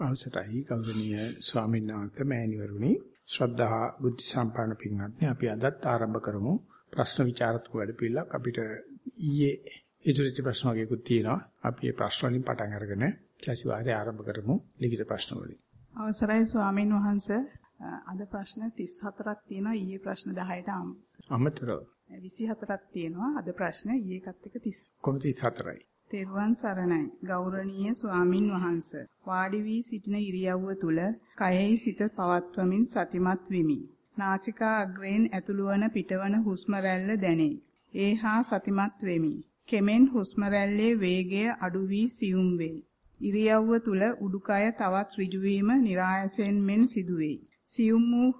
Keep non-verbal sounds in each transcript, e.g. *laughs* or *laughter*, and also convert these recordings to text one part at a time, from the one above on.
අවසරයි. ගෞරවනීය ස්වාමීන් වහන්සේ මෑණිවරුනි. ශ්‍රද්ධා බුද්ධ සම්පන්න පින්වත්නි අපි අදත් ආරම්භ කරමු. ප්‍රශ්න විචාරතුක වැඩපිළිවෙලක් අපිට ඊයේ ඉදිරියට ප්‍රශ්න වගේකුත් තියෙනවා. අපි මේ ප්‍රශ්න වලින් පටන් අරගෙන සතිವಾರය ආරම්භ කරමු. ලිඛිත ප්‍රශ්න වලින්. අවසරයි ස්වාමීන් වහන්සේ. අද ප්‍රශ්න 34ක් තියෙනවා. ඊයේ ප්‍රශ්න 10ට අමතරව. 24ක් තියෙනවා. අද ප්‍රශ්න ඊයේ එකත් එක්ක 30 කොහොමද 34යි තෙරුවන් සරණයි. ගෞරවනීය ස්වාමින් වහන්ස. වාඩි වී සිටින ඉරියව්ව තුල කයෙහි සිත පවත්වමින් සතිමත් වෙමි. නාසිකා අග්‍රයෙන් ඇතුළු වන පිටවන හුස්ම රැල්ල දැනේ. ඒ හා සතිමත් වෙමි. කෙමෙන් හුස්ම රැල්ලේ වේගය අඩු වී සියුම් වේ. ඉරියව්ව තුල උඩුකය තවත් ඍජු වීම નિરાයසෙන් මෙන් සිදුවේ. සියුම් වූ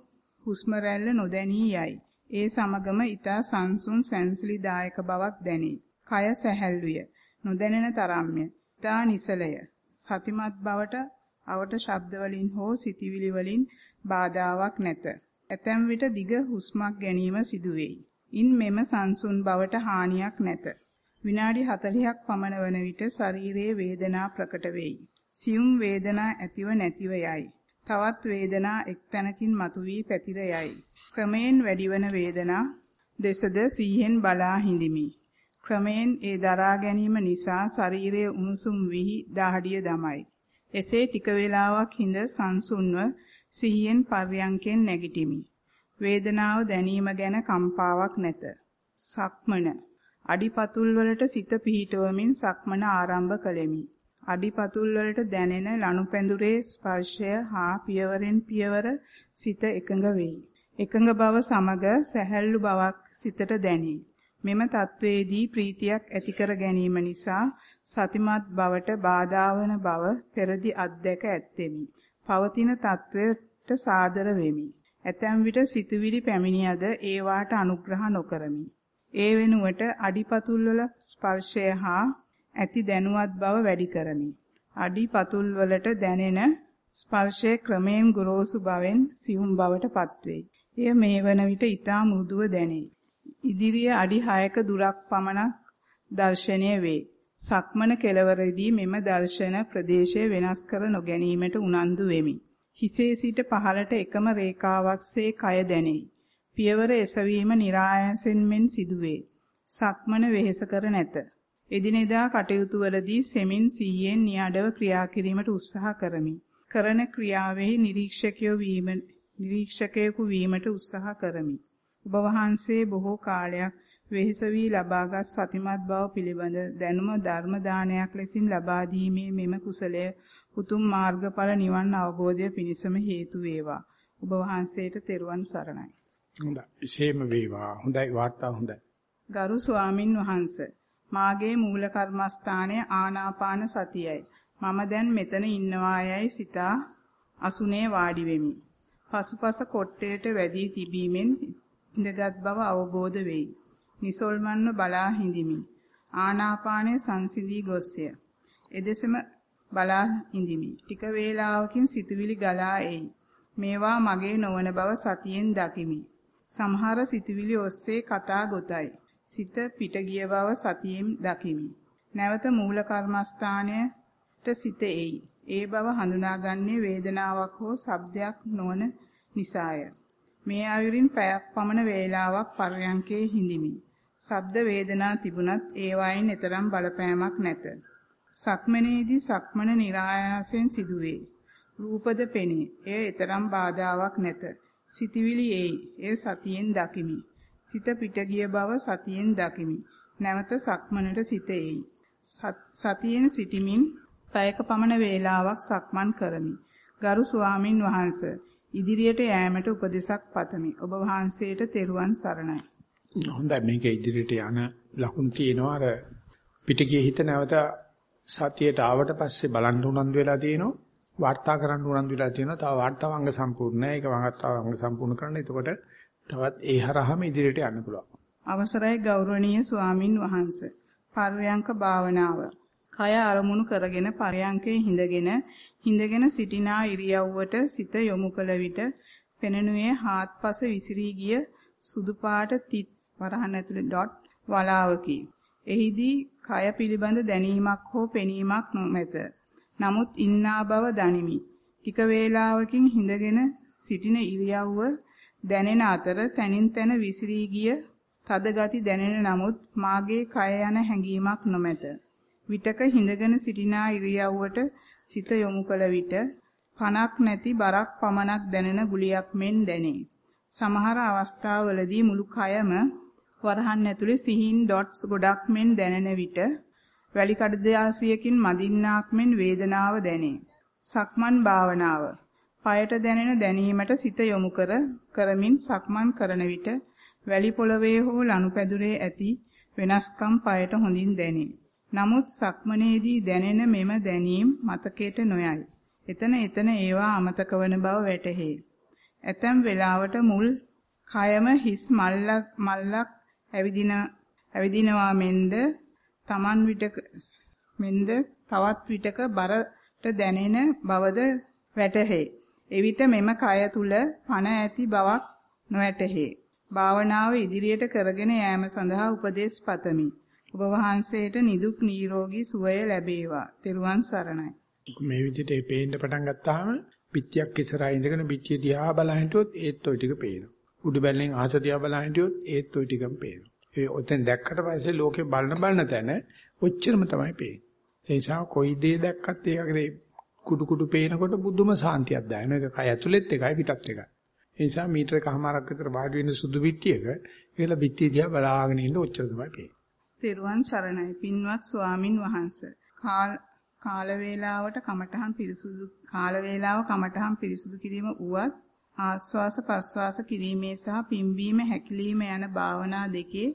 හුස්ම රැල්ල නොදැනී යයි. ඒ සමගම ඊතා සංසුන් සැන්සිලිදායක බවක් දැනේ. කය සැහැල්ලුය. නොදැනෙන තරම්ය. ඊතා නිසලය. සතිමත් බවට අවට ශබ්ද වලින් හෝ සිතිවිලි වලින් බාධාාවක් නැත. ඇතැම් විට දිග හුස්මක් ගැනීම සිදුවේයි. ඉන් මෙම සංසුන් බවට හානියක් නැත. විනාඩි 40ක් පමණ වන විට ශරීරයේ වේදනා ප්‍රකට වෙයි. සියුම් වේදනා ඇතිව නැතිව යයි. තවත් වේදනා එක්තැනකින් මතුවී පැතිර යයි. ක්‍රමයෙන් වැඩිවන වේදනා දෙසද සීහෙන් බලා හිඳිමි. ක්‍රමයෙන් ඒ දරා ගැනීම නිසා ශරීරයේ උණුසුම් විහි දහඩිය දමයි. එසේ ටික වේලාවක් හිඳ සංසුන්ව සිහියෙන් පර්යංකෙන් නැගිටිමි. වේදනාව දැනීම ගැන කම්පාවක් නැත. සක්මන අඩිපතුල් වලට සිත පිහිටවමින් සක්මන ආරම්භ කළෙමි. අඩිපතුල් වලට දැනෙන ලනුපැඳුරේ ස්පර්ශය හා පියවරෙන් පියවර සිත එකඟ වෙයි. එකඟ බව සමග සැහැල්ලු බවක් සිතට දැනේ. මෙම தത്വයේදී ප්‍රීතියක් ඇති කර ගැනීම නිසා සතිමත් බවට බාධා වන බව පෙරදි අත්දැක ඇත්තෙමි. පවතින தത്വයට සාදර වෙමි. ඇතැම් විට සිතුවිලි පැමිණියද ඒවාට අනුග්‍රහ නොකරමි. ඒ වෙනුවට අඩිපතුල්වල ස්පර්ශය හා ඇති දැනුවත් බව වැඩි කරමි. අඩිපතුල්වලට දැනෙන ස්පර්ශයේ ක්‍රමයෙන් ගොරෝසු බවෙන් සියුම් බවට පත්වේ. එය මේ වන විට ඊටා මෘදුව දැනේ. ඉදිරිය අඩි 6ක දුරක් පමණ දර්ශනය වේ. සක්මන කෙළවරදී මෙම දර්ශන ප්‍රදේශය වෙනස් කර නොගැනීමට උනන්දු වෙමි. හිසේ සිට පහළට එකම රේඛාවක්සේ කය දැනේ. පියවර එසවීම નિરાයසෙන් මෙන් සිදුවේ. සක්මන වෙහෙස කර නැත. එදිනෙදා කටයුතු වලදී සෙමින් සීයෙන් නියඩව ක්‍රියා කිරීමට උත්සාහ කරමි. කරන ක්‍රියාවෙහි නිරීක්ෂකයෝ වීම නිරීක්ෂකයෙකු වීමට උත්සාහ කරමි. ඔබ වහන්සේ බොහෝ කාලයක් වෙහෙස වී ලබාගත් සතිමත් බව පිළිබඳ දැනුම ධර්ම දානයක් ලෙසින් ලබා දීමේ මෙම කුසලය උතුම් මාර්ගඵල නිවන් අවබෝධය පිණිසම හේතු වේවා. ඔබ වහන්සේට තෙරුවන් සරණයි. හොඳයි. විශේෂම වේවා. හොඳයි වාර්තා හොඳයි. ගරු ස්වාමින් වහන්සේ මාගේ මූල කර්මස්ථානය ආනාපාන සතියයි. මම දැන් මෙතන ඉන්නවා යයි සිතා අසුනේ වාඩි වෙමි. පසුපස කොට්ටේට වැදී තිබීමෙන් ඉඳගත් බව අවබෝධ වෙයි. නිසල්මන්ව බලා හිඳිමි. ආනාපානය සංසිඳී ගොස්ය. එදෙසම බලා හිඳිමි. ටික වේලාවකින් සිතුවිලි ගලා එයි. මේවා මගේ නොවන බව සතියෙන් දකිමි. සමහර සිතුවිලි ඔස්සේ කතා ගොතයි. සිත පිට ගිය බව සතියෙන් දකිමි. නැවත මූල කර්මස්ථානයට සිත එයි. ඒ බව හඳුනාගන්නේ වේදනාවක් හෝ ශබ්දයක් නොවන නිසාය. මේ ආයුරින් පැයක් පමණ වේලාවක් පර්යංකේ හිඳිමි. ශබ්ද වේදනා තිබුණත් ඒවායින් එතරම් බලපෑමක් නැත. සක්මනේදී සක්මන નિરાයාසයෙන් සිදුවේ. රූපද පෙනේ. එය එතරම් බාධාවක් නැත. සිතවිලි එයි. එය සතියෙන් දකිමි. සිත පිට ගිය බව සතියෙන් දකිමි. නැවත සක්මනට සිත එයි. සතියෙන් සිටිමින් පැයක පමණ වේලාවක් සක්මන් කරමි. ගරු ස්වාමින් වහන්සේ ඉදිරියට යෑමට උපදෙසක් පතමි. ඔබ වහන්සේට තෙරුවන් සරණයි. හොඳයි මේක ඉදිරියට යන ලකුණු තියෙනවා අර පිටිගියේ හිත නැවත සතියට ආවට පස්සේ බලන්න උනන්දු වෙලා තියෙනවා. වාර්තා කරන්න උනන්දු වෙලා තියෙනවා. තව වාර්තාව අංග සම්පූර්ණ නැහැ. ඒක වාර්තාව අංග සම්පූර්ණ කරන්න. එතකොට තවත් ඒ හරහාම ඉදිරියට යන්න පුළුවන්. අවසරයි ගෞරවනීය ස්වාමින් වහන්සේ. පර්යංක භාවනාව. කය අරමුණු කරගෙන පර්යංකේ හිඳගෙන හිඳගෙන සිටිනා ඉරියව්වට සිත යොමු කළ විට පෙනෙනුයේ හාත්පස විසිරී ගිය සුදු පාට තිත් වරහන් ඇතුලේ ඩොට් වලාවකි. එහිදී කය පිළිබඳ දැනීමක් හෝ පෙනීමක් නොමැත. නමුත් ඉන්නා බව දනිමි. ටික වේලාවකින් හිඳගෙන සිටින ඉරියව්ව දැනෙන අතර තනින් තන විසිරී ගිය තද ගති දැනෙන නමුත් මාගේ කය යන හැඟීමක් නොමැත. විටක හිඳගෙන සිටිනා ඉරියව්වට සිත යොමු කළ විට පණක් නැති බරක් පමණක් දැනෙන ගුලියක් මෙන් දැනේ. සමහර අවස්ථාවලදී මුළු කයම වරහන් ඇතුලේ සිහින් ඩොට්ස් ගොඩක් මෙන් දැනෙන විට වැලි කඩදාසියකින් මදින්නාක් මෙන් වේදනාව දැනේ. සක්මන් භාවනාව. পায়ට දැනෙන දැනීමට සිත යොමු කර කරමින් සක්මන් කරන විට වැලි පොළවේ හෝ ලනුපැදුරේ ඇති වෙනස්කම් পায়ට හොඳින් දැනේ. නමුත් සක්මනේදී දැනෙන මෙම දැනීම් මතකයට නොයයි. එතන එතන ඒවා අමතක වන බව වැටහේ. ඇතැම් වෙලාවට මුල් කයම හිස් මල්ලක් මල්ලක් ඇවිදින ඇවිදිනවා මෙන්ද Taman විටක මෙන්ද තවත් විටක බරට දැනෙන බවද වැටහේ. එවිට මෙම කය තුල පණ ඇති බවක් නොවැටහේ. භාවනාව ඉදිරියට කරගෙන යාම සඳහා උපදේශ පතමි. ඔබ වහන්සේට නිදුක් නිරෝගී සුවය ලැබේවා. තෙරුවන් සරණයි. මේ විදිහට ඒ පේන්න පටන් ගත්තාම පිටියක් ඉස්සරහා ඉඳගෙන පිටිය දිහා බලන හිටියොත් ඒත් ওই ටික පේනවා. උඩු බැලෙන් ආස දිහා බලන හිටියොත් ඒත් ওই ටිකම පේනවා. ඒ ඔතෙන් දැක්කට පස්සේ ලෝකේ බලන බලන තැන ඔච්චරම තමයි පේන්නේ. ඒ නිසා කොයි දේ දැක්කත් ඒකේ කුඩු කුඩු පේනකොට බුදුම සාන්තියක් දැනෙන එක කය ඇතුළෙත් එකයි පිටත් එකයි. ඒ නිසා මීටර කමාරක් විතර වාඩි වෙන සුදු පිටියක ඒලා පිටිය දිහා බලාගෙන ඉන්න ඔච්චර තමයි පේන්නේ. තෙරුවන් සරණයි පින්වත් ස්වාමින් වහන්සේ. කාල වේලාවට කමඨහන් පිරිසුදු කාල වේලාව කමඨහන් පිරිසුදු කිරීම උවත් ආස්වාස ප්‍රස්වාස කිරීමේ සහ පිම්බීම හැකිලිම යන භාවනා දෙකේ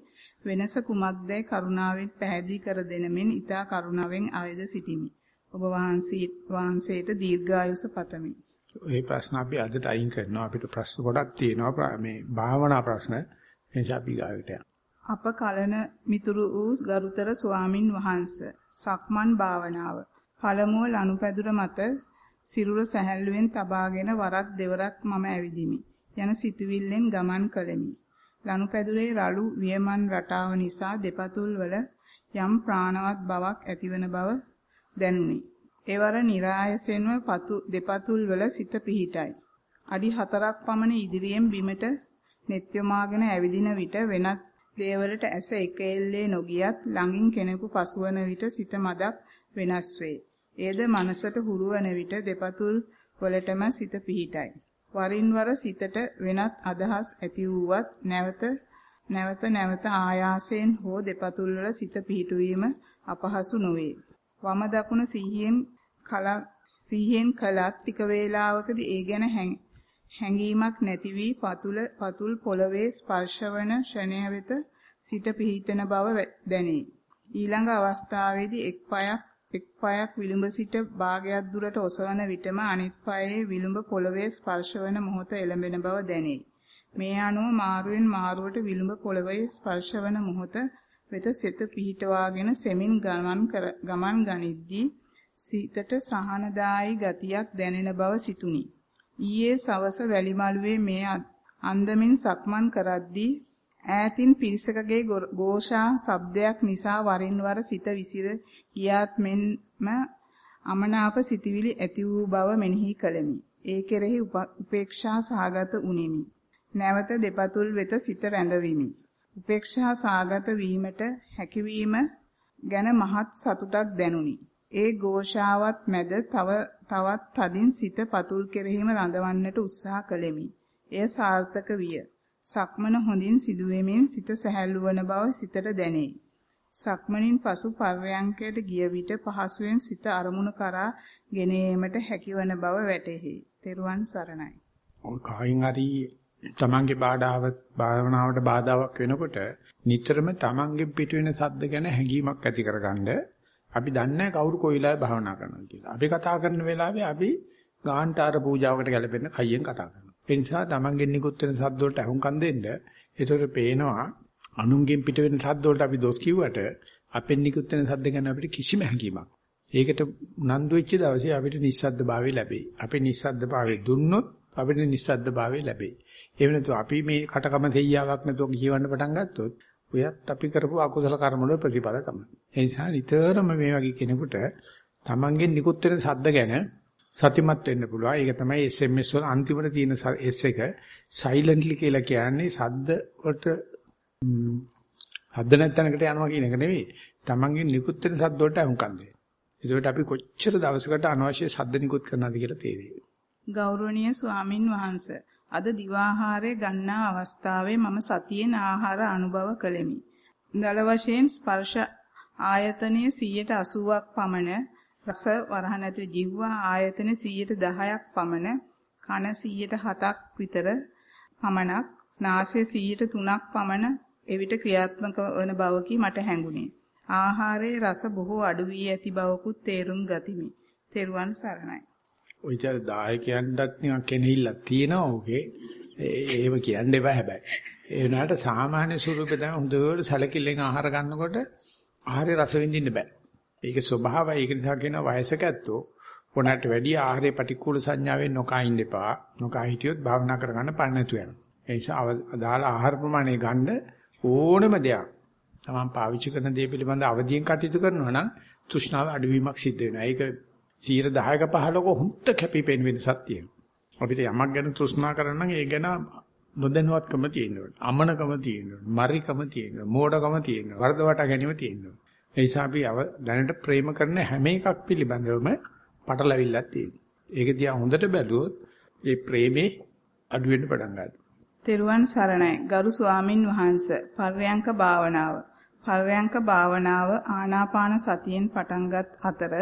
වෙනස කුමක්දයි කරුණාවෙන් පැහැදිලි කර දෙන මෙන් ඊතා කරුණාවෙන් ආයද සිටිමි. ඔබ වහන්සේ වහන්සේට දීර්ඝායුෂ පතමි. මේ ප්‍රශ්න අපි අදට අයින් කරනවා අපිට ප්‍රශ්න ගොඩක් තියෙනවා මේ භාවනා ප්‍රශ්න එනිසා අපි ගාවට යනවා. අප කලන මිතුරු වූ ගරුතර ස්වාමින් වහන්ස සක්මන් භාවනාව. පළමුව ලනුපැදුර මත සිරුර සැහැල්ලුවෙන් තබාගෙන වරක් දෙවරක් මම ඇවිදිමි. යන සිතුවිල්ලෙන් ගමන් කළෙමි. ලනුපැදුරේ රළු වියමන් රටාව නිසා දෙපතුල් වල යම් ප්‍රාණවත් බවක් ඇතිවන බව දැනුනි. එවර નિરાයසෙන්ව පතු දෙපතුල් වල සිත පිහිටයි. අඩි 4ක් පමණ ඉදිරියෙන් බිමට නෙත්‍යමාගෙන ඇවිදින විට වෙනත් දේවලට ඇස එක එල්ලේ නොගියත් ළඟින් කෙනෙකු පසුවන විට සිත මදක් වෙනස් වේ. එයද මනසට හුරුවන විට දෙපතුල් වලටම සිත පිහිටයි. වරින් වර සිතට වෙනත් අදහස් ඇති වූවත් නැවත නැවත නැවත ආයාසයෙන් හෝ දෙපතුල් වල සිත පිහිටුවීම අපහසු නොවේ. වම දකුණ සිහියෙන් කල සිහියෙන් කලත් ටික වේලාවකදී ඒ ගැන හැඟීමක් නැති වී පතුල පතුල් පොළවේ ස්පර්ශවන ෂණය වෙත සිට පිහිටන බව දැනේ. ඊළඟ අවස්ථාවේදී එක් පායක් එක් පායක් විලුඹ සිට භාගයක් දුරට ඔසවන විටම අනිත් පායේ විලුඹ පොළවේ ස්පර්ශවන මොහොත එළඹෙන බව දැනේ. මේ අනුව මාරුවෙන් මාරුවට විලුඹ පොළවේ ස්පර්ශවන මොහොත වෙත සිත පිහිටවාගෙන සෙමින් ගමන් කර ගමන් ගනිද්දී සිතට සහනදායි ගතියක් දැනෙන බව සිතුනි. ඊයේ සවස වැලිමලුවේ මේ අන්දමින් සක්මන් කරද්දී ඈතින් පිරිසකගේ ഘോഷා ශබ්දයක් නිසා වරින් වර සිත විසිර ගියාත් මෙන්ම අමනාප සිටිවිලි ඇති වූ බව මෙනෙහි කළෙමි. ඒ කෙරෙහි උපේක්ෂා සාගත උනේමි. නැවත දෙපතුල් වෙත සිත රැඳවිමි. උපේක්ෂා සාගත වීමට හැකියවීම ගැන මහත් සතුටක් දැනුනි. ඒ ഘോഷාවත් මැද තව තවත් තදින් සිත පතුල් කෙරෙහිම රඳවන්නට උත්සාහ කළෙමි. එය සාර්ථක විය. සක්මන හොඳින් සිදුවෙමින් සිත සැහැල්ලු වන බව සිතට දැනේ. සක්මනින් පසු පර්යංකයට ගිය විට පහසුවෙන් සිත අරමුණු කරා ගෙන ඒමට හැකිවන බව වැටහි. තෙරුවන් සරණයි. ඔය කයින් හරි තමන්ගේ බාධාව භාවනාවට බාධාවක් වෙනකොට නිතරම තමන්ගේ පිට වෙන සද්ද ගැන හැඟීමක් ඇති කරගන්න අපි දන්නේ කවුරු කොයි වෙලාවෙ භාවනා කරනවද කියලා. අපි කතා කරන වෙලාවේ අපි ගාහන්ටාර පූජාවකට ගැලපෙන කයියෙන් කතා කරනවා. ඒ නිසා තමන්ගෙන් නිකුත් වෙන සද්ද වලට අහුම්කම් දෙන්න. ඒතකොට පේනවා අනුන්ගෙන් පිට වෙන සද්ද වලට අපි දොස් කිව්වට අපෙන් නිකුත් වෙන සද්ද ගැන අපිට කිසිම හැඟීමක්. ඒකට උනන්දු වෙච්ච දවසේ අපිට නිස්සද්ද භාවය ලැබෙයි. අපේ නිස්සද්ද භාවය දුන්නොත් අපිට නිස්සද්ද භාවය ලැබෙයි. එහෙම නැතු අපි මේ කටකම තෙයියාවක් නැතුව කියවන්න පටන් ගත්තොත් ඔයත් අපි කරපු අකුසල කර්ම වල ප්‍රතිඵල තමයි. ඒ නිසා නිතරම මේ වගේ කෙනෙකුට තමන්ගෙන් නිකුත් වෙන සද්ද ගැන සතිමත් වෙන්න පුළුවන්. ඒක තමයි SMS වල අන්තිමට තියෙන S එක silently කියලා කියන්නේ සද්ද වලට හද්ද නැත්නම්කට යනවා කියන එක නෙවෙයි. තමන්ගෙන් නිකුත් වෙන සද්ද වලට අහුම්කම් දෙන්න. ඒකට අපි කොච්චර දවසකට අනවශ්‍ය සද්ද නිකුත් කරනවද කියලා තේරෙයි. ගෞරවනීය ස්වාමින් වහන්සේ අද දිවාහාරය ගන්නා අවස්ථාවේ මම සතියෙන් ආහාර අනුභව කළෙමි. දල වශයෙන් ස්පර්ශ ආයතනයේ 180ක් පමණ රස වරහන් ඇතුළේ ජීවවා ආයතන 110ක් පමණ කන 107ක් විතර පමණක් නාසය 103ක් පමණ එවිට ක්‍රියාත්මක වන බවකි මට හැඟුණේ. ආහාරයේ රස බොහෝ අඩු වී ඇති බවකුත් තේරුම් ගතිමි. තෙරුවන් සරණයි. ඔය විතර දායකයන්ටත් නිකන් කෙනෙහිල්ලක් තියෙනවා ඔගේ. ඒව කියන්න එපා හැබැයි. ඒ වුණාට සාමාන්‍ය ස්වරූපේ තමයි හොඳට සැලකිල්ලෙන් ආහාර ගන්නකොට ආහාරේ රස විඳින්න බෑ. ඒකේ ස්වභාවය ඒක නිසා කියනවා වයසක ඇත්තෝ පොණට වැඩි ආහාරේ පටික්කුල සංඥාවෙන් නොකා ඉන්න එපා. නොකා හිටියොත් භාවනා කරගන්න පණ නැතු වෙනවා. ඒ නිසා අදාළ ආහාර ප්‍රමාණය ගන්න ඕනම දෙයක්. තමන් පාවිච්චි කරන දේ පිළිබඳ අවධියෙන් කටයුතු කරනවා නම් තෘෂ්ණාව අඩුවීමක් සිද්ධ වෙනවා. ඒක 10ක 15ක හුත්ත කැපිපෙන වෙනසක් තියෙනවා. අපිට යමක් ගැන තෘෂ්ණා කරන්න නම් ඒ ගැන නොදැනුවත්කම තියෙනවා. අමනකම තියෙනවා. මරිකම තියෙනවා. මෝඩකම තියෙනවා. වර්ධවට ගැනීම තියෙනවා. ඒ නිසා අපි දැනට ප්‍රේම කරන හැම එකක් පිළිබඳවම පටලැවිල්ලක් තියෙනවා. ඒක දිහා හොඳට බැලුවොත් ඒ ප්‍රේමේ අඩු වෙන්න පටන් ගන්නවා. තෙරුවන් සරණයි. ගරු ස්වාමින් වහන්සේ පර්යංක භාවනාව. පර්යංක භාවනාව ආනාපාන සතියෙන් පටන්ගත් අතර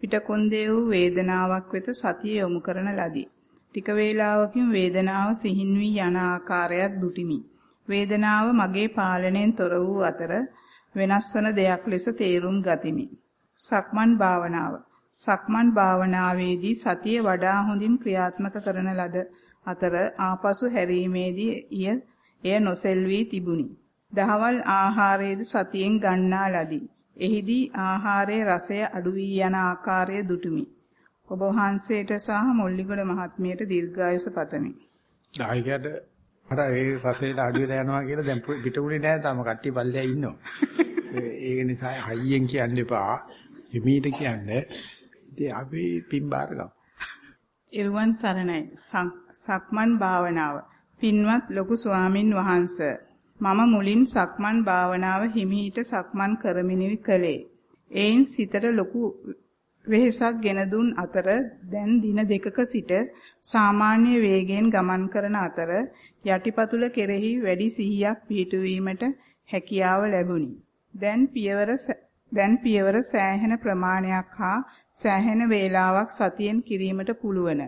පිටකොන්දේ වූ වේදනාවක් වෙත සතිය යොමු කරන ලදී. ටික වේලාවකින් වේදනාව සිහින් වී යන ආකාරයක් දුටිමි. වේදනාව මගේ පාලනයෙන් තොර වූ අතර වෙනස් වන දෙයක් ලෙස තේරුම් ගතිමි. සක්මන් භාවනාව. සක්මන් භාවනාවේදී සතිය වඩා හොඳින් ක්‍රියාත්මක කරන ලද අතර ආපසු හැරීමේදී එය නොසෙල්වී තිබුණි. දහවල් ආහාරයේද සතියෙන් ගන්නා ලදී. එහිදී ආහාරයේ රසය අඩු වී යන ආකාරය දුටුමි. ඔබ වහන්සේට සහ මොල්ලිගොඩ මහත්මියට දීර්ඝායුෂ පතමි. ආයිකට අර ඒ රසයට අඩු වෙලා යනවා කියලා දැන් පිටුුනේ නැහැ තාම කට්ටිය පල්ලෙයා ඉන්නවා. ඒක නිසා හයියෙන් කියන්න එපා. එමීට කියන්නේ ඉතින් අපි පින්බාර ගමු. ඉරුවන් සරණයි. සක්මන් භාවනාව. පින්වත් ලොකු ස්වාමින් වහන්සේ මම මුලින් සක්මන් භාවනාව හිමීට සක්මන් කරමිනි කළේ. එයින් සිතට ලොකු වෙහෙසක් ගෙන දුන් අතර දැන් දින දෙකක සිට සාමාන්‍ය වේගයෙන් ගමන් කරන අතර යටිපතුල කෙරෙහි වැඩි සිහියක් පිහිටුවීමට හැකියාව ලැබුණි. දැන් පියවර දැන් පියවර සෑහෙන ප්‍රමාණයක් හා සෑහෙන වේලාවක් සතියෙන් කිරීමට පුළුවන්.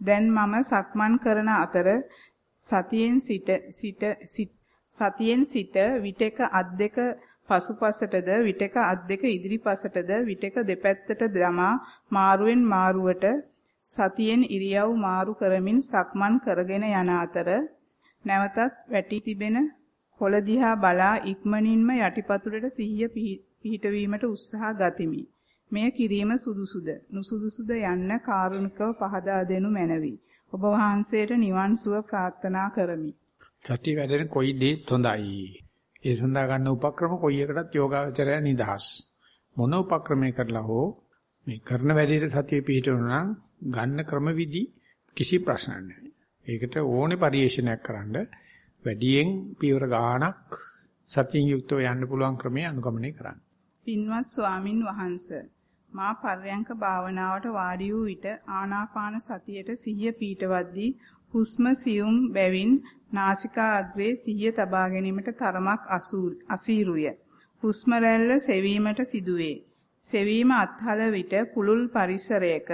දැන් මම සක්මන් කරන අතර සතියෙන් සිට සිට සතියෙන් සිට විටක අත් දෙක පසුපසටද විටක අත් දෙක ඉදිරිපසටද විටක දෙපැත්තට දමා මාරුවෙන් මාරුවට සතියෙන් ඉරියව් මාරු කරමින් සක්මන් කරගෙන යන අතර නැවතත් වැටි තිබෙන කොළ දිහා බලා ඉක්මනින්ම යටිපතුලට සිහිය පිහිටවීමට උත්සාහ ගතිමි. මෙය කිරීම සුදුසුද නුසුදුසුද යන්න කාරුණිකව පහදා දෙනු මැනවි. ඔබ වහන්සේට නිවන් සුව ප්‍රාර්ථනා කරමි. සතිය වැඩෙන කොයි දේත් හොඳයි. ඒ සඳහා ගන්න උපක්‍රම කොයි එකටත් යෝගාවචරය නිදහස්. මොන උපක්‍රමයක කරලා හෝ මේ කරන වැඩේට සතිය පිහිටවනවා නම් ගන්න ක්‍රමවිදි කිසි ප්‍රශ්නයක් නැහැ. ඒකට ඕනේ පරිේශනයක් කරන්න වැඩියෙන් පියවර ගාණක් සතියෙන් යුක්තව යන්න පුළුවන් ක්‍රමය අනුගමනය කරන්න. පින්වත් ස්වාමින් වහන්සේ මා පර්යංක භාවනාවට වාඩි වූ විට ආනාපාන සතියට සිහිය පීඨවද්දී හුස්ම සියුම් බැවින් නාසිකා අග්‍රේ සිහිය තබා ගැනීමට තරමක් අසීරුය. හුස්ම රැල්ල සෙවීමට සිදුවේ. සෙවීම අත්හල විට පුලුල් පරිසරයක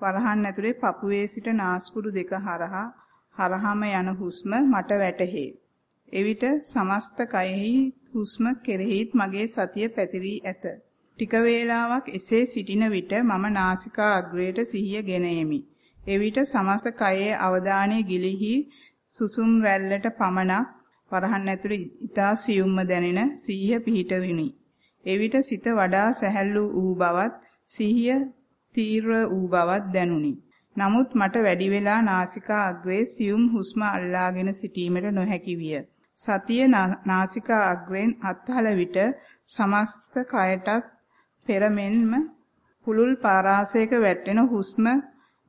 වරහන් ඇතුලේ පපුවේ සිට නාස්පුඩු දෙක හරහා හරහම යන හුස්ම මට වැටහේ. එවිට සමස්ත කයෙහි හුස්ම කෙරෙහිත් මගේ සතිය පැතිරී ඇත. ටික වේලාවක් එසේ සිටින විට මම නාසිකා අග්‍රයට සිහිය ගෙන එමි. එවිට සමස්ත කයේ අවධානය ගිලිහි සුසුම් රැල්ලට පමණක් වරහන් ඇතුළේ ඊතා සියුම්ම දැනෙන සිහිය පිහිටවිනි. එවිට සිත වඩා සැහැල්ලු වූ බවත් සිහිය තීව්‍ර වූ බවත් දැනුනි. නමුත් මට වැඩි වෙලා නාසිකා අග්‍රේ සියුම් හුස්ම අල්ලාගෙන සිටීමට නොහැකි විය. සතිය නාසිකා අග්‍රෙන් අත්හල විට සමස්ත කයටත් පෙරමෙන්ම පුළුල් පාරාසයක වැටෙන හුස්ම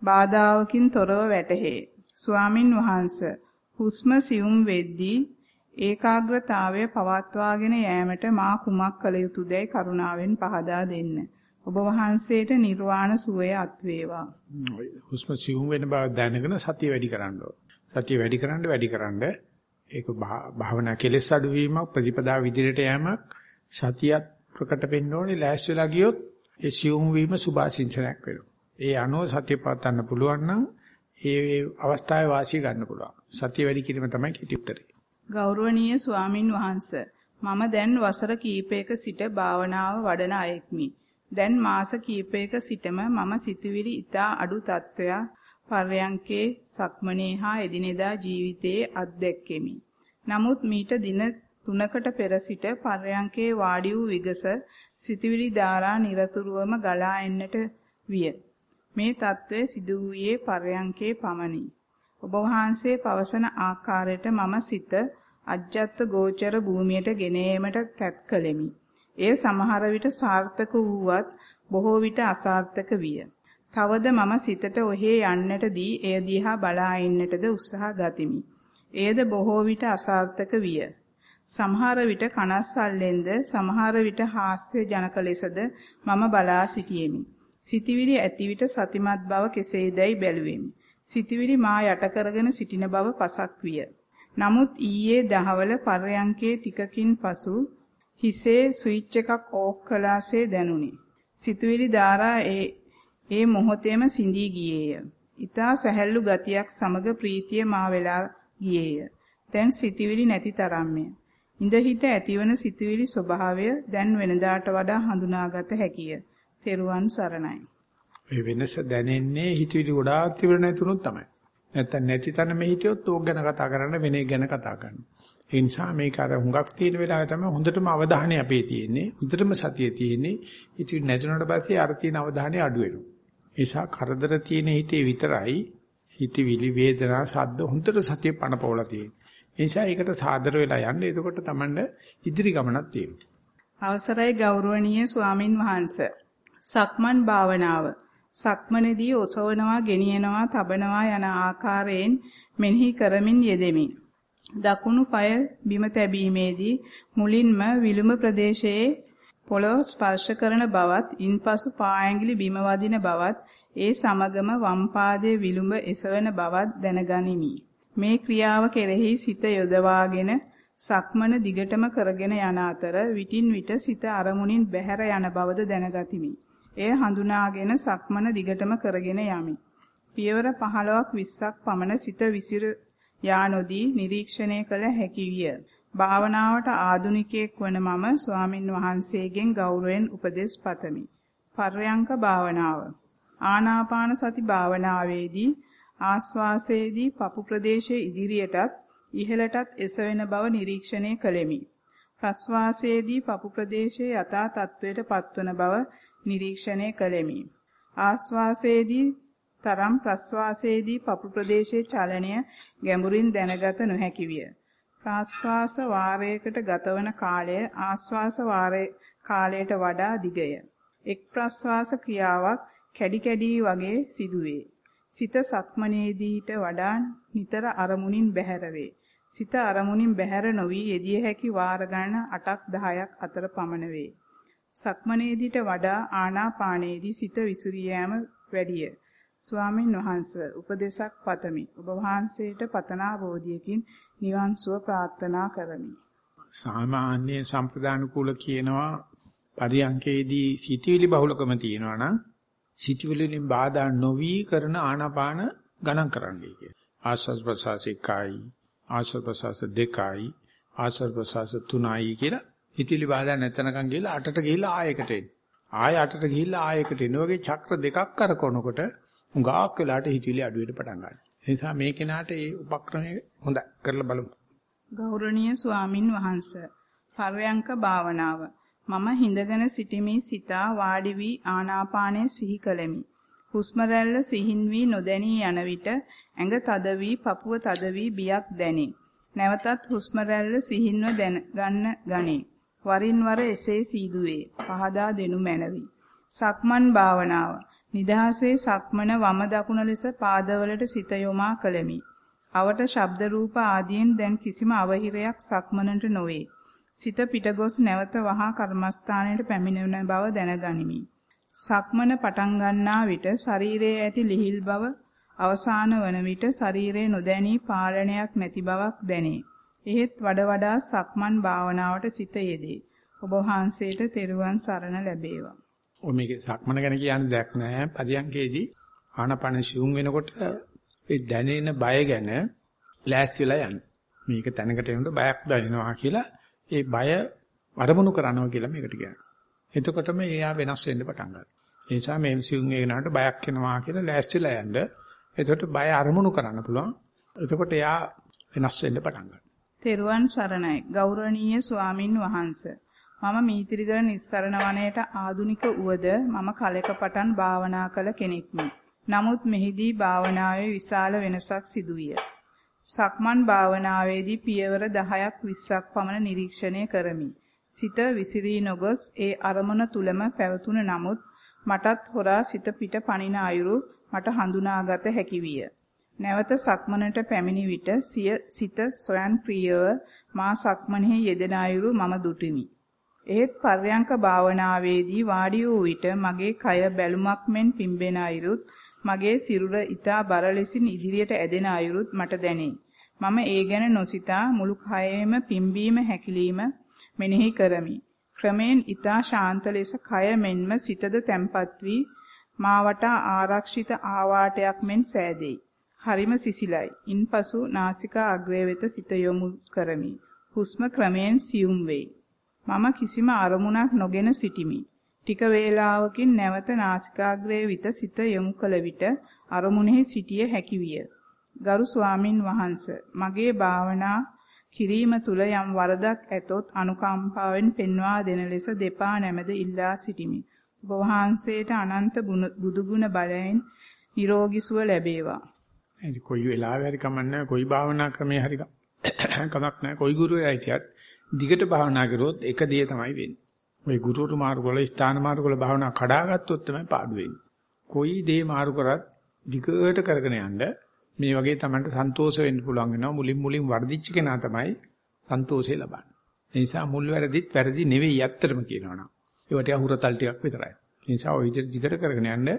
බාධාවකින් තොරව වැටහේ. ස්වාමින් වහන්සේ හුස්ම සියුම් වෙද්දී ඒකාග්‍රතාවය පවත්වාගෙන යෑමට මා කුමක් කළ යුතුදයි කරුණාවෙන් පහදා දෙන්න. ඔබ වහන්සේට නිර්වාණ සුවය අත් වේවා. හුස්ම සියුම් වෙන බව දැනගෙන සතිය වැඩි කරන්න සතිය වැඩි කරන්න වැඩි කරන්න ඒක භාවනා කෙලෙස් අඩුවීමක් ප්‍රතිපදා විදිහට යෑමක් සතියත් ප්‍රකට වෙන්න ඕනේ ලෑස්ති වෙලා ගියොත් ඒ සියුම් වීම සුභාසින්චනයක් වෙනවා. ඒ අනුව සතිය පවත්වන්න පුළුවන් නම් ඒ අවස්ථාවේ වාසිය ගන්න පුළුවන්. සතිය වැඩි කිරීම තමයි කිටි උත්තරේ. ගෞරවනීය ස්වාමින් වහන්සේ මම දැන් වසර කීපයක සිට භාවනාව වඩන අයෙක්මි. දැන් මාස කීපයක සිටම මම සිතුවිලි ඊතා අඩු තත්වයක් පර්යංකේ සක්මනේ හා එදිනෙදා ජීවිතයේ අත්දැක්කෙමි. නමුත් මීට දින 3කට පෙර සිට පර්යංකේ වාඩි වූ විගස සිතුවිලි ධාරා নিরතුරුවම ගලා එන්නට විය. මේ తත්වය සිදු වූයේ පර්යංකේ පමණි. ඔබ වහන්සේ පවසන ආකාරයට මම සිත අජ්ජත් ගෝචර භූමියට ගෙන ඒමට තැත් කළෙමි. එය සමහර විට සාර්ථක වූවත් බොහෝ විට අසාර්ථක විය. තවද මම සිතට ඔහේ යන්නට දී එය දිහා බලා ඉන්නටද උත්සාහ ගතිමි. එයද බොහෝ විට අසාර්ථක විය. සමහර විට කනස්සල්ලෙන්ද සමහර විට හාස්‍ය ජනක ලෙසද මම බලා සිටියෙමි. සිතවිලි ඇති විට සතිමත් බව කෙසේදයි බැලුවෙමි. සිතවිලි මා යට කරගෙන සිටින බව පසක් විය. නමුත් ඊයේ දහවල පර්යංකයේ ටිකකින් පසු හිසේ ස්විච් එකක් ඕෆ් කළාසේ දැනුනි. සිතුවිලි ධාරා ඒ ඒ මොහොතේම සිඳී ගියේය. ඊතා සැහැල්ලු ගතියක් සමග ප්‍රීතිය මා වෙලා ගියේය. දැන් සිතුවිලි නැති තරම්ය. ඉඳ හිට ඇතිවන සිතුවිලි ස්වභාවය දැන් වෙනදාට වඩා හඳුනාගත හැකිය. තෙරුවන් සරණයි. ඒ වෙනස දැනෙන්නේ හිතවිලි ගොඩාක් තිබුණ නැතුණොත් තමයි. නැත්තම් නැති තැනම හිටියොත් ඕක ගැන කතා කරන්න වෙන එක ගැන කතා කරනවා. ඒ නිසා මේක අර හුඟක් තියෙන වෙලාවේ තමයි හොඳටම අවධානය අපේ තියෙන්නේ. හොඳටම සතිය තියෙන්නේ. ඉතින් නැතුණට පස්සේ අර තියෙන අවධානය අඩු වෙනවා. ඒ නිසා කරදර තියෙන හිතේ විතරයි හිතවිලි වේදනා සද්ද හොඳට සතිය පනපවලා තියෙන්නේ. ඒ නිසා ඒකට සාදර වෙලා යන්න. එතකොට Tamanda ඉදිරි ගමනක් තියෙනවා. අවසරයි ගෞරවනීය ස්වාමින් වහන්සේ. සක්මන් භාවනාව සක්මනේදී ඔසවනවා, ගෙනියනවා, තබනවා යන ආකාරයෙන් මෙනෙහි කරමින් යෙදෙමි. දකුණු පාය බිම තැබීමේදී මුලින්ම විලුඹ ප්‍රදේශයේ පොළොව ස්පර්ශ කරන බවත්, ඉන්පසු පාඇඟිලි බිම වදින බවත්, ඒ සමගම වම් පාදයේ විලුඹ එසවන බවත් දැනගනිමි. මේ ක්‍රියාව කෙරෙහි සිත යොදවාගෙන සක්මන දිගටම කරගෙන යන අතර විටින් විට සිත අරමුණින් බැහැර යන බවද දැනගතිමි. එය හඳුනාගෙන සක්මන දිගටම කරගෙන යමි. පියවර 15ක් 20ක් පමණ සිත විසිර යා නොදී නිරීක්ෂණය කළ හැකි විය. භාවනාවට ආධුනිකයෙක් වන මම ස්වාමින් වහන්සේගෙන් ගෞරවයෙන් උපදෙස් පතමි. පර්යංක භාවනාව. ආනාපාන සති භාවනාවේදී ආස්වාසයේදී පපු ප්‍රදේශයේ ඉදිරියටත් ඉහළටත් එසවෙන බව නිරීක්ෂණය කළෙමි. ප්‍රස්වාසයේදී පපු ප්‍රදේශයේ යථා තත්වයට පත්වන බව නිරීක්ෂණය කළෙමි. ආස්වාසයේදී තරම් ප්‍රස්වාසයේදී පපු ප්‍රදේශයේ චලනය ගැඹුරින් දැනගත නොහැකි විය. ප්‍රාශ්වාස වාරයකට ගතවන කාලය ආශ්වාස වාරයේ කාලයට වඩා දිගය. එක් ප්‍රශ්වාස ක්‍රියාවක් කැඩි කැඩි වගේ සිදුවේ. සිත සක්මනේදීට වඩා නිතර අරමුණින් බැහැර වේ. සිත අරමුණින් බැහැර නොවි යෙදිය හැකි වාර ගණන 8ක් 10ක් අතර පමණ වේ. සක්මනේදීට වඩා ආනාපානයේදී සිත විසිරී යාම වැඩිය. ස්වාමින් වහන්සේ උපදේශක් පතමි. ඔබ වහන්සේට පතනා බෝධියකින් නිවන් සුව ප්‍රාර්ථනා කරමි. සාමාන්‍ය සම්ප්‍රදාන කුල කියනවා පරියංකේදී සිටිවිලි බහුලකම තියෙනවා නම් සිටිවිලින් බාධා නොවි කරන ආනාපාන ගණන් කරන්නයි කියන්නේ. ආස්වාද ප්‍රසවාස එකයි ආස්වාද ප්‍රසවාස දෙකයි ආස්වාද ප්‍රසවාස තුනයි කියලා හිතිලි බාධා නැතනකම් ගිහලා අටට ගිහලා ආයෙකට එන්න. ආයෙ අටට ගිහලා ආයෙකට එන්න. වගේ චක්‍ර දෙකක් කරකවනකොට උඟාක් වෙලාට හිතිලි අඩු වෙන්න පටන් ගන්නවා. ඒ නිසා මේ කෙනාට මේ උපක්‍රමය හොඳ කරලා බලමු. ගෞරවනීය ස්වාමින් වහන්සේ පර්යංක භාවනාව මම හිඳගෙන සිටිමි සිතා වාඩි වී ආනාපානය සිහි කළෙමි. හුස්ම රැල්ල සිහින් වී නොදැනී යන විට ඇඟ තද වී පපුව තද වී බියක් දැනේ. නැවතත් හුස්ම රැල්ල සිහින්ව දැන ගන්න ගනී. වරින් වර එසේ සීදුවේ. පහදා දෙනු මැනවි. සක්මන් භාවනාව. නිදහසේ සක්මන වම දකුණ ලෙස පාදවලට සිත යොමා කළෙමි. අවට ශබ්ද රූප ආදියෙන් දැන් කිසිම අවහිරයක් සක්මනට නොවේ. සිත පිටගොස් නැවත වහා කර්මස්ථානයට පැමිණෙන බව දැනගනිමි. සක්මන පටන් ගන්නා විට ශරීරයේ ඇති ලිහිල් බව අවසාන වන විට ශරීරයේ නොදැනී පාලනයක් නැති බවක් දැනේ. එහෙත් වඩ වඩා සක්මන් භාවනාවට සිත යෙදේ. ඔබ වහන්සේට තෙරුවන් සරණ ලැබේවා. ඔය මේකේ සක්මන ගැන කියන්න දෙයක් නැහැ. පරියන්කේදී ආනපන ශුම් වෙනකොට ඒ දැනෙන බය ගැන ලෑස්තිලා යන්න. මේක තැනකට එනකොට බයක් දැනෙනවා කියලා ඒ බය වරමුණු කරනවා කියලා මේකට කියනවා. එතකොටම එයා වෙනස් වෙන්න පටන් ගන්නවා. ඒ නිසා මේ ශුම් වෙනාට බයක් එනවා කියලා ලෑස්තිලා යන්න. එතකොට බය අරමුණු කරන්න පුළුවන්. එතකොට එයා වෙනස් වෙන්න පටන් ගන්නවා. තෙරුවන් සරණයි ගෞරවනීය ස්වාමින් වහන්සේ මම මීතිරිගල නිස්සරණ වනයේට ආදුනික උවද මම කලක පටන් භාවනා කළ කෙනෙක්මි. නමුත් මෙහිදී භාවනාවේ විශාල වෙනසක් සිදුවිය. සක්මන් භාවනාවේදී පියවර 10ක් 20ක් පමණ නිරීක්ෂණය කරමි. සිත විසිරී නොගොස් ඒ අරමුණ තුලම පැවතුන නමුත් මටත් හොරා සිත පිට පනින අයුරු මට හඳුනාගත හැකි විය. නැවත සක්මනට පැමිණි විට සිය සිත සොයන් ප්‍රියව මා සක්මනෙහි යෙදෙන අයුරු මම දුටිමි. එහෙත් පර්යංක භාවනාවේදී වාඩි වූ විට මගේ කය බැලුමක් මෙන් පිම්බෙන අයුරුත් මගේ සිරුර ඊතා බර ලෙසින් ඉදිරියට ඇදෙන අයුරුත් මට දැනේ. මම ඒ ගැන නොසිතා මුළු කයෙම පිම්බීම හැකිලිම මෙනෙහි කරමි. ක්‍රමෙන් ඊතා ශාන්ත ලෙස කය මෙන්ම සිතද තැම්පත් වී මාවට ආරක්ෂිත ආවාටයක් මෙන් සෑදෙයි. හරිම සිසිලයි. ඉන්පසු නාසිකා අග්‍රය වෙත සිත යොමු කරමි. හුස්ම ක්‍රමයෙන් සියුම් වෙයි. මම කිසිම අරමුණක් නොගෙන සිටිමි. ටික වේලාවකින් නැවත නාසිකාග්‍රයේ විත සිත යොමු කළ විට අරමුණෙහි සිටිය හැකි විය. ගරු ස්වාමින් වහන්සේ මගේ භාවනා කිරීම තුල යම් වරදක් ඇතොත් අනුකම්පාවෙන් පෙන්වා දෙන ලෙස දෙපා නැමද ඉල්ලා සිටිමි. ඔබ වහන්සේට අනන්ත බුදුගුණ බලයෙන් නිරෝගී සුව ලැබේවා. ඒ කොයි වෙලාවෙ හරි කමන්නේ කොයි භාවනා ක්‍රමයේ හරි *coughs* කමක් නැහැ කොයි ගුරුවරයා හිටියත් දිගට භාවනා කරොත් එක දේ තමයි වෙන්නේ. ওই ගුරුතුරු මාරු කරලා ස්ථාන මාරු කරලා භාවනා කඩාගත්තොත් තමයි පාඩු වෙන්නේ. කොයි දේ මාරු කරත් දිගට කරගෙන යන්න මේ වගේ Tamanට සන්තෝෂ වෙන්න පුළුවන් වෙනවා. මුලින් මුලින් වර්ධිච්ච කෙනා තමයි සන්තෝෂය ලබන්නේ. ඒ නිසා මුල් වැරදිත් වැරදි නෙවෙයි ඇත්තටම කියනවනම්. ඒවට අහුරතල් ටිකක් විතරයි. ඒ නිසා ওই විදිහට දිගට කරගෙන යන්න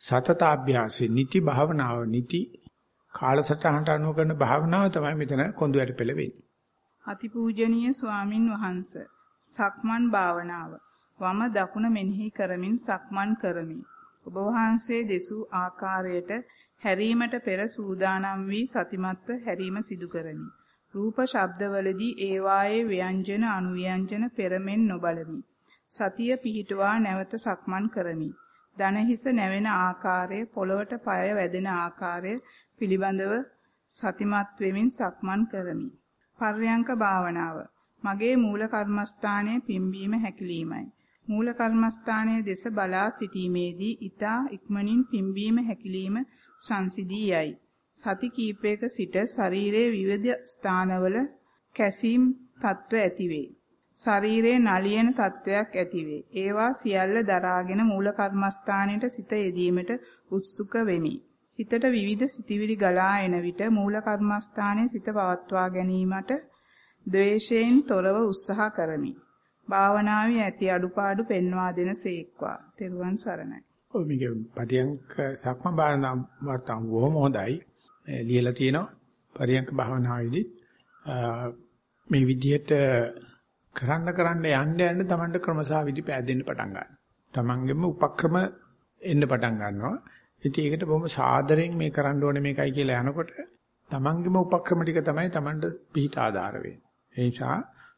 සතතාභ්‍යාසෙ නිති භාවනාව නිති කාලසටහනට අනුව කරන භාවනාව තමයි මෙතන කොඳු යට පෙළ වෙන්නේ. අතිපූජනීය ස්වාමින් වහන්ස සක්මන් භාවනාව වම දකුණ මෙනෙහි කරමින් සක්මන් කරමි. ඔබ වහන්සේ දෙසූ ආකාරයට හැරීමට පෙර සූදානම් වී සතිමත්ව හැරීම සිදු කරමි. රූප ශබ්දවලදී ඒවායේ ව්‍යංජන අනුව්‍යංජන පෙරමෙන් නොබලමි. සතිය පිහිටුවා නැවත සක්මන් කරමි. දනහිස නැවෙන ආකාරය, පොළවට පය වැදෙන ආකාරය පිළිබඳව සතිමත් වෙමින් සක්මන් කරමි. පර්යංක භාවනාව. මගේ මූල කර්මස්ථානයේ පිම්බීම හැකිලීමයි. මූල කර්මස්ථානයේ දෙස බලා සිටීමේදී ඊතා ඉක්මනින් පිම්බීම හැකිලීම සංසිදී යයි. සති කීපයක සිට ශරීරයේ විවිධ ස්ථානවල කැසීම් තත්ත්ව ඇතිවේ. ශරීරයේ නලියන තත්වයක් ඇතිවේ. ඒවා සියල්ල දරාගෙන මූල කර්මස්ථානයේ සිත යෙදීමට උත්සුක වෙමි. හිතට විවිධ සිතිවිලි ගලා එන විට මූල කර්මස්ථානයේ සිත පවත්වා ගැනීමට ද්වේෂයෙන් තොරව උත්සාහ කරමි. භාවනාවේ ඇති අඩුපාඩු පෙන්වා දෙන සේක්වා. තෙරුවන් සරණයි. ඔය මේක පරියන්ක සක්ම භාවනා වර්තම් බොහොම හොඳයි. ලියලා තියෙනවා. පරියන්ක භාවනාවේදී මේ විදිහට කරන්න කරන්න යන්න යන්න Tamanට ක්‍රමසා විදි පෑදෙන්න පටන් ගන්නවා. Tamanගෙම උපක්‍රම එන්න පටන් ගන්නවා. ඉතින් ඒකට බොහොම සාදරයෙන් මේ කරන්න ඕනේ මේකයි කියලා යනකොට තමන්ගේම උපක්‍රම ටික තමයි තමන්ට පිහිට ආධාර වෙන්නේ. ඒ නිසා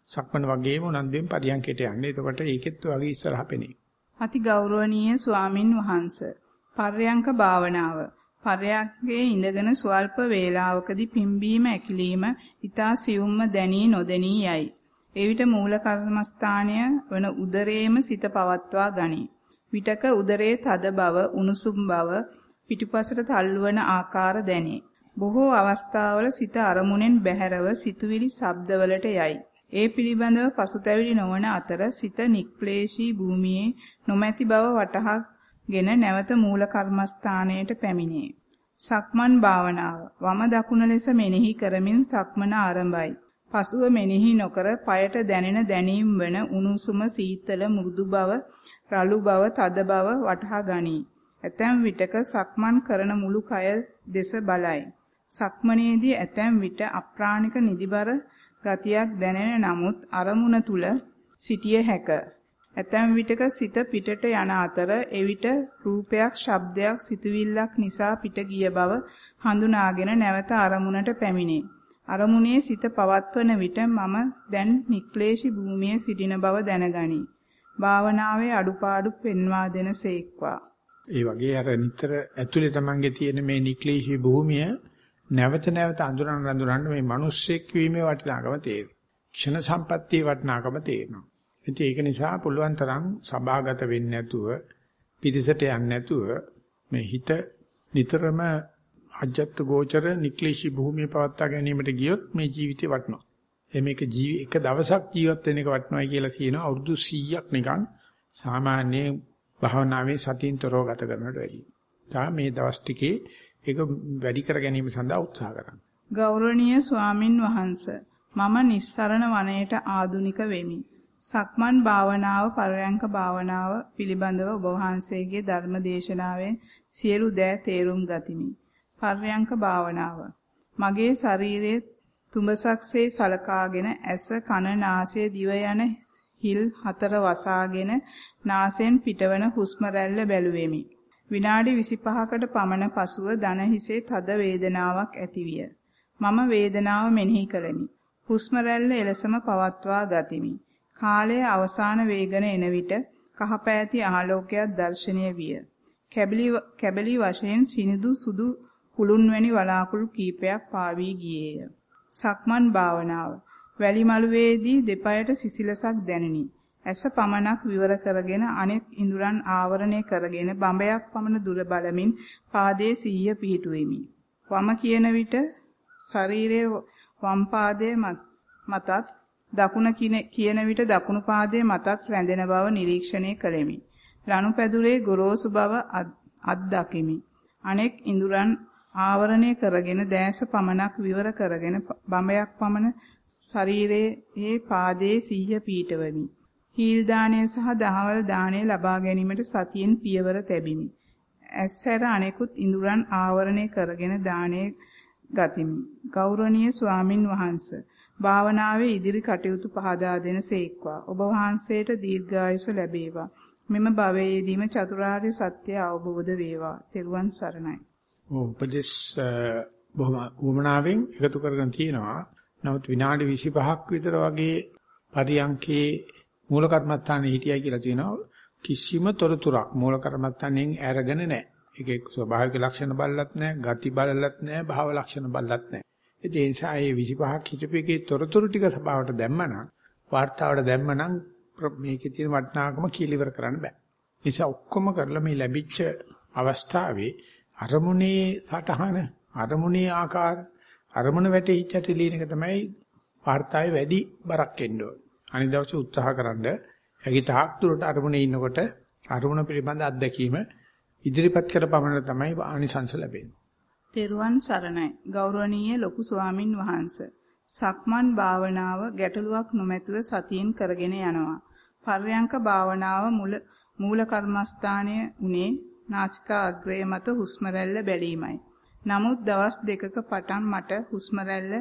සක්මන් වගේම උනන්දුවෙන් පරියන්කයට යන්නේ. එතකොට ඒකෙත් වගේ ඉස්සරහ පෙනේ. අති ගෞරවනීය ස්වාමින් වහන්සේ පර්යංක භාවනාව පර්යංකයේ ඉඳගෙන ස්වල්ප වේලාවකදී පිම්බීම ඇකිලිම ඊතා සියුම්ම දැනී නොදැනී යයි. එවිට මූල කර්මස්ථානය වන උදරයේම සිත පවත්වා ගනී. විටක උදරයේ තද බව, උණුසුම් බව, පිටිපසට තල්ලුවන ආකාර දැනේ. බොහෝ අවස්ථාවල සිත අරමුණෙන් බැහැරව සිතුවිලි ශබ්දවලට යයි. ඒ පිළිබඳව පසුතැවිලි නොවන අතර සිත නික්ලේශී භූමියේ නොමැති බව වටහාගෙන නැවත මූල කර්මස්ථානයට පැමිණේ. සක්මන් භාවනාව වම දකුණ ලෙස මෙනෙහි කරමින් සක්මන ආරම්භයි. පසුව මෙනෙහි නොකර পায়ට දැනෙන දැනීම් වන උණුසුම සීතල මෘදු බව රළු බව තද බව වටහා ගනී. ඇතැම් විටක සක්මන් කරන මුළු කය දෙස බලයි. සක්මනේදී ඇතැම් විට අප්‍රාණික නිදිබර ගතියක් දැනෙන නමුත් අරමුණ තුල සිටිය හැක. ඇතැම් විටක සිත පිටට යන අතර එවිට රූපයක්, ශබ්දයක්, සිතුවිල්ලක් නිසා පිට ගිය බව හඳුනාගෙන නැවත අරමුණට පැමිණේ. අරමුණේ සිත පවත්වන විට මම දැන් නික්ලේශී භූමියේ සිටින බව දැනගනී. භාවනාවේ අඩුපාඩු පෙන්වා දෙනසේක්වා. ඒ වගේ අර නිතර ඇතුලේ Tamange තියෙන මේ නික්ලේශී භූමිය නැවත නැවත අඳුරන අඳුරන මේ මිනිස්සෙක් වීමේ වටිනාකම තේරෙනවා. ක්ෂණ සම්පත්තියේ වටිනාකම තේරෙනවා. ඉතින් ඒක නිසා පුළුවන් තරම් සබාගත වෙන්නේ නැතුව පිටිසට යන්නේ නැතුව මේ හිත නිතරම අජත්ත ගෝචර නික්ලේශී භූමිය පවත්වා ගැනීමට ගියොත් මේ ජීවිතේ වටිනවා. මේක ජීවි එක දවසක් ජීවත් වෙන එක වටිනවයි කියලා කියනවා අවුරුදු 100ක් නිකන් සාමාන්‍ය භාවනාවේ සතියින් තොරව ගත කරනට වැඩියි. තා මේ දවස් ටිකේ ඒක වැඩි කර ගැනීම සඳහා උත්සාහ කරන්න. ගෞරවනීය ස්වාමින් වහන්සේ මම නිස්සරණ වනයේට ආදුනික වෙමි. සක්මන් භාවනාව පරයන්ක භාවනාව පිළිබඳව ඔබ වහන්සේගේ ධර්ම දේශනාවෙන් සියලු දෑ තේරුම් ගතිමි. පරයන්ක භාවනාව මගේ ශරීරයේ තුඹසක්සේ සලකාගෙන ඇස කන නාසය දිව යන හිල් හතර වසාගෙන නාසයෙන් පිටවන හුස්ම රැල්ල බැලුවෙමි. විනාඩි 25කට පමණ පසුව දන හිසේ තද වේදනාවක් ඇතිවිය. මම වේදනාව මෙනෙහි කළෙමි. හුස්ම රැල්ල එලෙසම පවත්වා ගතිමි. කාලය අවසාන වේගන එන විට කහපෑති ආලෝකයක් දැర్శණය විය. කැබලි කැබලි වශයෙන් සිනිදු සුදු කුළුන් වැනි වලාකුළු කීපයක් පාවී ගියේය. සක්මන් භාවනාව. වැලි මළුවේදී දෙපයට සිසිලසක් දැනිනි. ඇස පමණක් විවර කරගෙන අනෙක් ඉඳුරන් ආවරණය කරගෙන බඹයක් පමණ දුර බලමින් පාදයේ සිහිය පිහිටුවෙමි. වම කියන විට ශරීරයේ වම් පාදයේ මතත් දකුණ කියන විට දකුණු පාදයේ මතත් රැඳෙන බව නිරීක්ෂණය කළෙමි. ලනුපැදුරේ ගොරෝසු බව අත්දකිමි. අනෙක් ඉඳුරන් ආවරණය කරගෙන දැස පමණක් විවර කරගෙන බඹයක් පමණ ශරීරයේ පාදයේ සිහිය පීඨවමි. හීල් දාණය සහ දහවල් දාණය ලබා ගැනීමට සතියෙන් පියවර තැබිමි. ඇස්සැර අනෙකුත් ඉඳුරන් ආවරණය කරගෙන දාණය ගතිමි. ගෞරවනීය ස්වාමින් වහන්සේ භාවනාවේ ඉදිරි කටයුතු පහදා දෙන සේක්වා. ඔබ වහන්සේට දීර්ඝායුෂ ලැබේවා. මෙම භවයේදීම චතුරාර්ය සත්‍ය අවබෝධ වේවා. තෙරුවන් සරණයි. උපදේශ බොහොම උමනාවෙන් එකතු කරගෙන තියෙනවා. නමුත් විනාඩි 25ක් විතර වගේ පරියන්කේ මූල කර්මත්තානේ හිටියයි කියලා තියෙනවා කිසිම තොරතුරක් මූල කර්මත්තානෙන් අරගෙන නැහැ. ඒකේ ස්වභාවික ලක්ෂණ බලලත් නැහැ, ගති බලලත් නැහැ, භාව ලක්ෂණ බලලත් නැහැ. ඒ නිසා මේ 25ක් හිතපේකේ තොරතුරු ටික සභාවට දැම්මනම්, වාර්තාවට දැම්මනම් මේකේ තියෙන වටිනාකම කියලා ඉවර කරන්න බෑ. නිසා ඔක්කොම කරලා මේ ලැබිච්ච අවස්ථාවේ අරමුණේ සටහන, අරමුණේ ආකාර, අරමුණ වැටෙච්ච ටෙලින එක තමයි වාර්තාවේ වැඩි බරක් එන්න ඕනේ. අනිත් දවසේ උත්සාහකරනද හැකි තාක් දුරට අරමුණේ ඉන්නකොට අරමුණ පිළිබඳ අත්දැකීම ඉදිරිපත් කර පමණ තමයි ආනිසංස ලැබෙන්නේ. තෙරුවන් සරණයි. ගෞරවනීය ලොකු ස්වාමින් වහන්සේ. සක්මන් භාවනාව ගැටලුවක් නොමැතුව සතියෙන් කරගෙන යනවා. පර්යංක භාවනාව මුල මූල කර්මස්ථානයේ උනේ නාසිකා අග්‍රය මත හුස්ම රැල්ල බැලීමයි. නමුත් දවස් දෙකක පටන් මට හුස්ම රැල්ල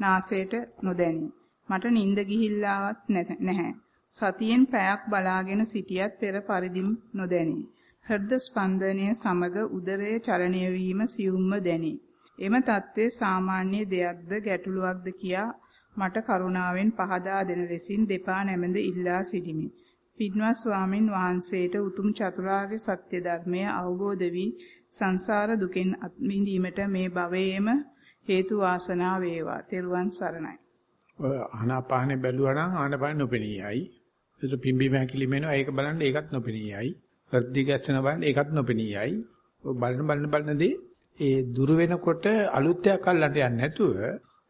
නාසයට නොදැනී. මට නිින්ද ගිහිල්ලාවත් නැහැ. සතියෙන් පැයක් බලාගෙන සිටියත් පෙර පරිදිම නොදැනේ. හෘද ස්පන්දනය සමග උදරයේ චලනය වීම සියුම්ව දැනේ. එම தત્ත්වය සාමාන්‍ය දෙයක්ද ගැටලුවක්ද කියා මට කරුණාවෙන් පහදා දෙන ලෙසින් දෙපා නැමෙද ඉල්ලා සිටිමි. පින්වත් ස්වාමින් වහන්සේට උතුම් චතුරාර්ය සත්‍ය ධර්මය අවබෝධ වී සංසාර දුකෙන් අත්මිදීමට මේ භවයේම හේතු වාසනා වේවා. තෙරුවන් සරණයි. ආනාපානෙ බැලුවා නම් ආනාපාන නොපෙනියයි. ඒක පිම්බීම හැකිලිම එනවා ඒක බලන්න ඒකත් නොපෙනියයි. හෘදි ගැස්සෙන බලන්න ඒකත් නොපෙනියයි. බලන බලන බලනදී ඒ දුර වෙනකොට අලුත් එකක් අල්ලන්න යන්නේ නැතුව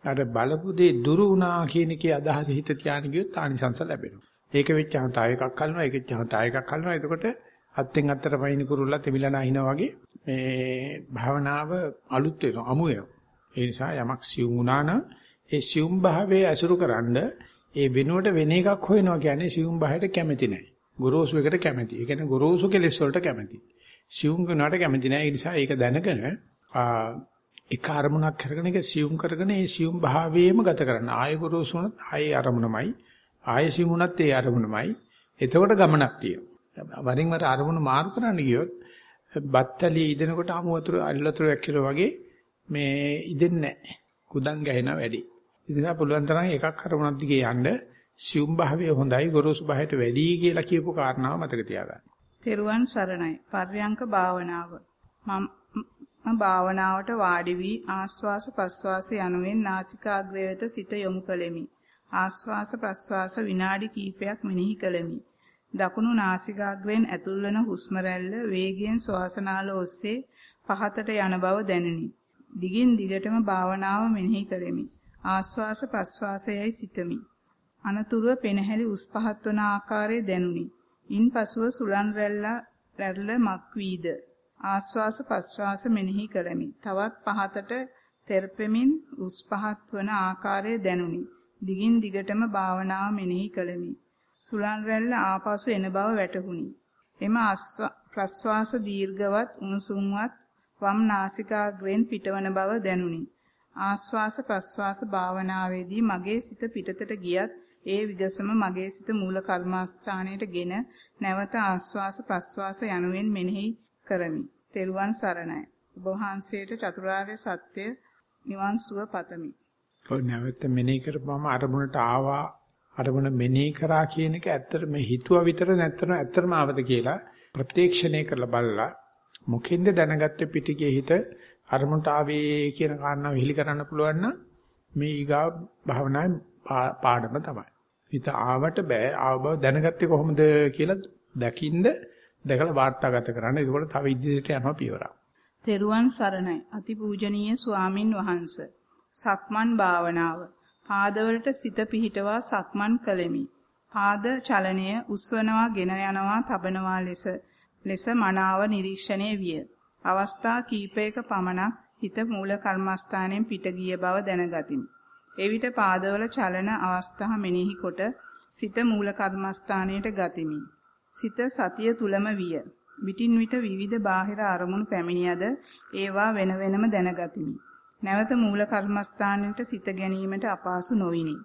අර බලපු දේ දුරු වුණා කියන එකේ අදහස හිත තියාගෙන ගියොත් ආනිසංස ලැබෙනවා. ඒක වෙච්චාම තව එකක් කල්නවා, ඒක වෙච්චාම තව එකක් කල්නවා. එතකොට අත්ෙන් අත්තට පයින් කුරුල්ලා තෙමිලා නැහිනා වගේ මේ භාවනාව අලුත් වෙනවා, අමු වෙනවා. ඒ නිසා යමක් සියුම් වුණා නම් ඒ සියුම් භාවයේ අසුරුකරනද ඒ වෙනුවට වෙන එකක් හොයනවා කියන්නේ සියුම් භාවයට කැමති නැහැ. ගොරෝසු එකට කැමති. ඒ කියන්නේ ගොරෝසු කෙලෙස් වලට කැමති. සියුම් කරනවට කැමති නැහැ. ඒ නිසා ඒක දැනගෙන එක අරමුණක් කරගෙන ඒක සියුම් කරගෙන ඒ සියුම් භාවයේම ගත කරන්න. ආය ගොරෝසුනත් ආයේ අරමුණමයි. ආය සියුමුණත් ඒ අරමුණමයි. එතකොට ගමනක් තියෙනවා. වරින් වර අරමුණ මාරු කරන්න ගියොත් බත්තලිය ඉදෙනකොට අමු වතුර අල්ල වතුර වැක්කිරෝ වගේ මේ ඉදෙන්නේ නැහැ. කුදන් ගැහෙනා වැඩි. ඒ නිසා පුළුවන් තරම් එකක් අරමුණක් දිගේ යන්න සියුම් භාවය හොඳයි ගොරෝසු භාවයට වැඩි කියලා කියපු කාරණාව මතක තියාගන්න. තෙරුවන් සරණයි. පර්යංක භාවනාව. මම භාවනාවට වාඩි වී ආස්වාස ප්‍රස්වාස යනුවෙන් නාසිකාග්‍රය වෙත සිත යොමු කළෙමි. ආස්වාස ප්‍රස්වාස විනාඩි කිහිපයක් මෙනෙහි කළෙමි. දකුණු නාසිකාග්‍රයෙන් ඇතුල්වන හුස්ම රැල්ල වේගයෙන් ශ්වාසනාල ඔස්සේ පහතට යන බව දැනුනි. දිගින් දිගටම භාවනාව මෙනෙහි කළෙමි. ආස්වාස ප්‍රස්වාසයයි සිතමි. අනතුරුව පෙනහැලි උස් පහත් වන ආකාරය දැනුනි. ඉන්පසුව සුලන් රැල්ල රැල්ල මක් වීද ආස්වාස ප්‍රස්වාස මෙනෙහි කළමි. තවත් පහතට තෙරපෙමින් උස් පහත් වන ආකාරය දැනුනි. දිගින් දිගටම භාවනාව මෙනෙහි කළමි. සුලන් රැල්ල ආපසු එන බව වැටහුණි. එම ප්‍රස්වාස දීර්ඝවත් උණුසුම්වත් වම් නාසිකාග්‍රයෙන් පිටවන බව දැනුනි. ආස්වාස ප්‍රස්වාස භාවනාවේදී මගේ සිත පිටතට ගියත් ඒ විගසම මගේ සිත මූල කර්මස්ථානයටගෙන නැවත ආස්වාස ප්‍රස්වාස යනුවෙන් මෙනෙහි කරමි. තෙරුවන් සරණයි. ඔබ වහන්සේට චතුරාර්ය සත්‍ය නිවන් සුව පතමි. ඔය නැවත මෙනෙහි කරපුවම අරමුණට ආවා අරමුණ මෙනෙහි කරා කියන එක ඇත්තටම හිතුවා විතර නැත්තම ඇත්තටම ආවද කියලා ප්‍රත්‍යක්ෂණය කරලා බලලා මොකෙන්ද දැනගත්තේ පිටිකේ හිත අරමුණට ආවේ කියන කාරණාව විහිලි කරන්න පුළුවන් නම් මේ ඊගා භාවනාවේ පාඩම තමයි. හිත ආවට බෑ ආව බව දැනගත්තේ කොහොමද කියලා දකින්ද දැකලා වාර්තාගත කරන්න. ඒකෝට තව ඉදිරියට යනවා පියවරක්. තෙරුවන් සරණයි. අතිපූජනීය ස්වාමින් වහන්සේ. සක්මන් භාවනාව. පාදවලට සිත පිහිටවා සක්මන් කළෙමි. පාද චලනය උස්වනවා, ගෙන යනවා, තබනවා ලෙස ලෙස මනාව නිරීක්ෂණය විය. අවස්ථා කීපයක පමණක් හිත මූල කර්මස්ථානයෙන් පිට ගිය බව දැනගතිමි. එවිට පාදවල චලන අවස්ථා මෙනෙහි කොට සිත මූල කර්මස්ථානයට ගතිමි. සිත සතිය තුලම විය. විටින් විට විවිධ බාහිර අරමුණු පැමිණියද ඒවා වෙන වෙනම දැනගතිමි. නැවත මූල කර්මස්ථානයට සිත ගැනීමට අපහසු නොවිනි.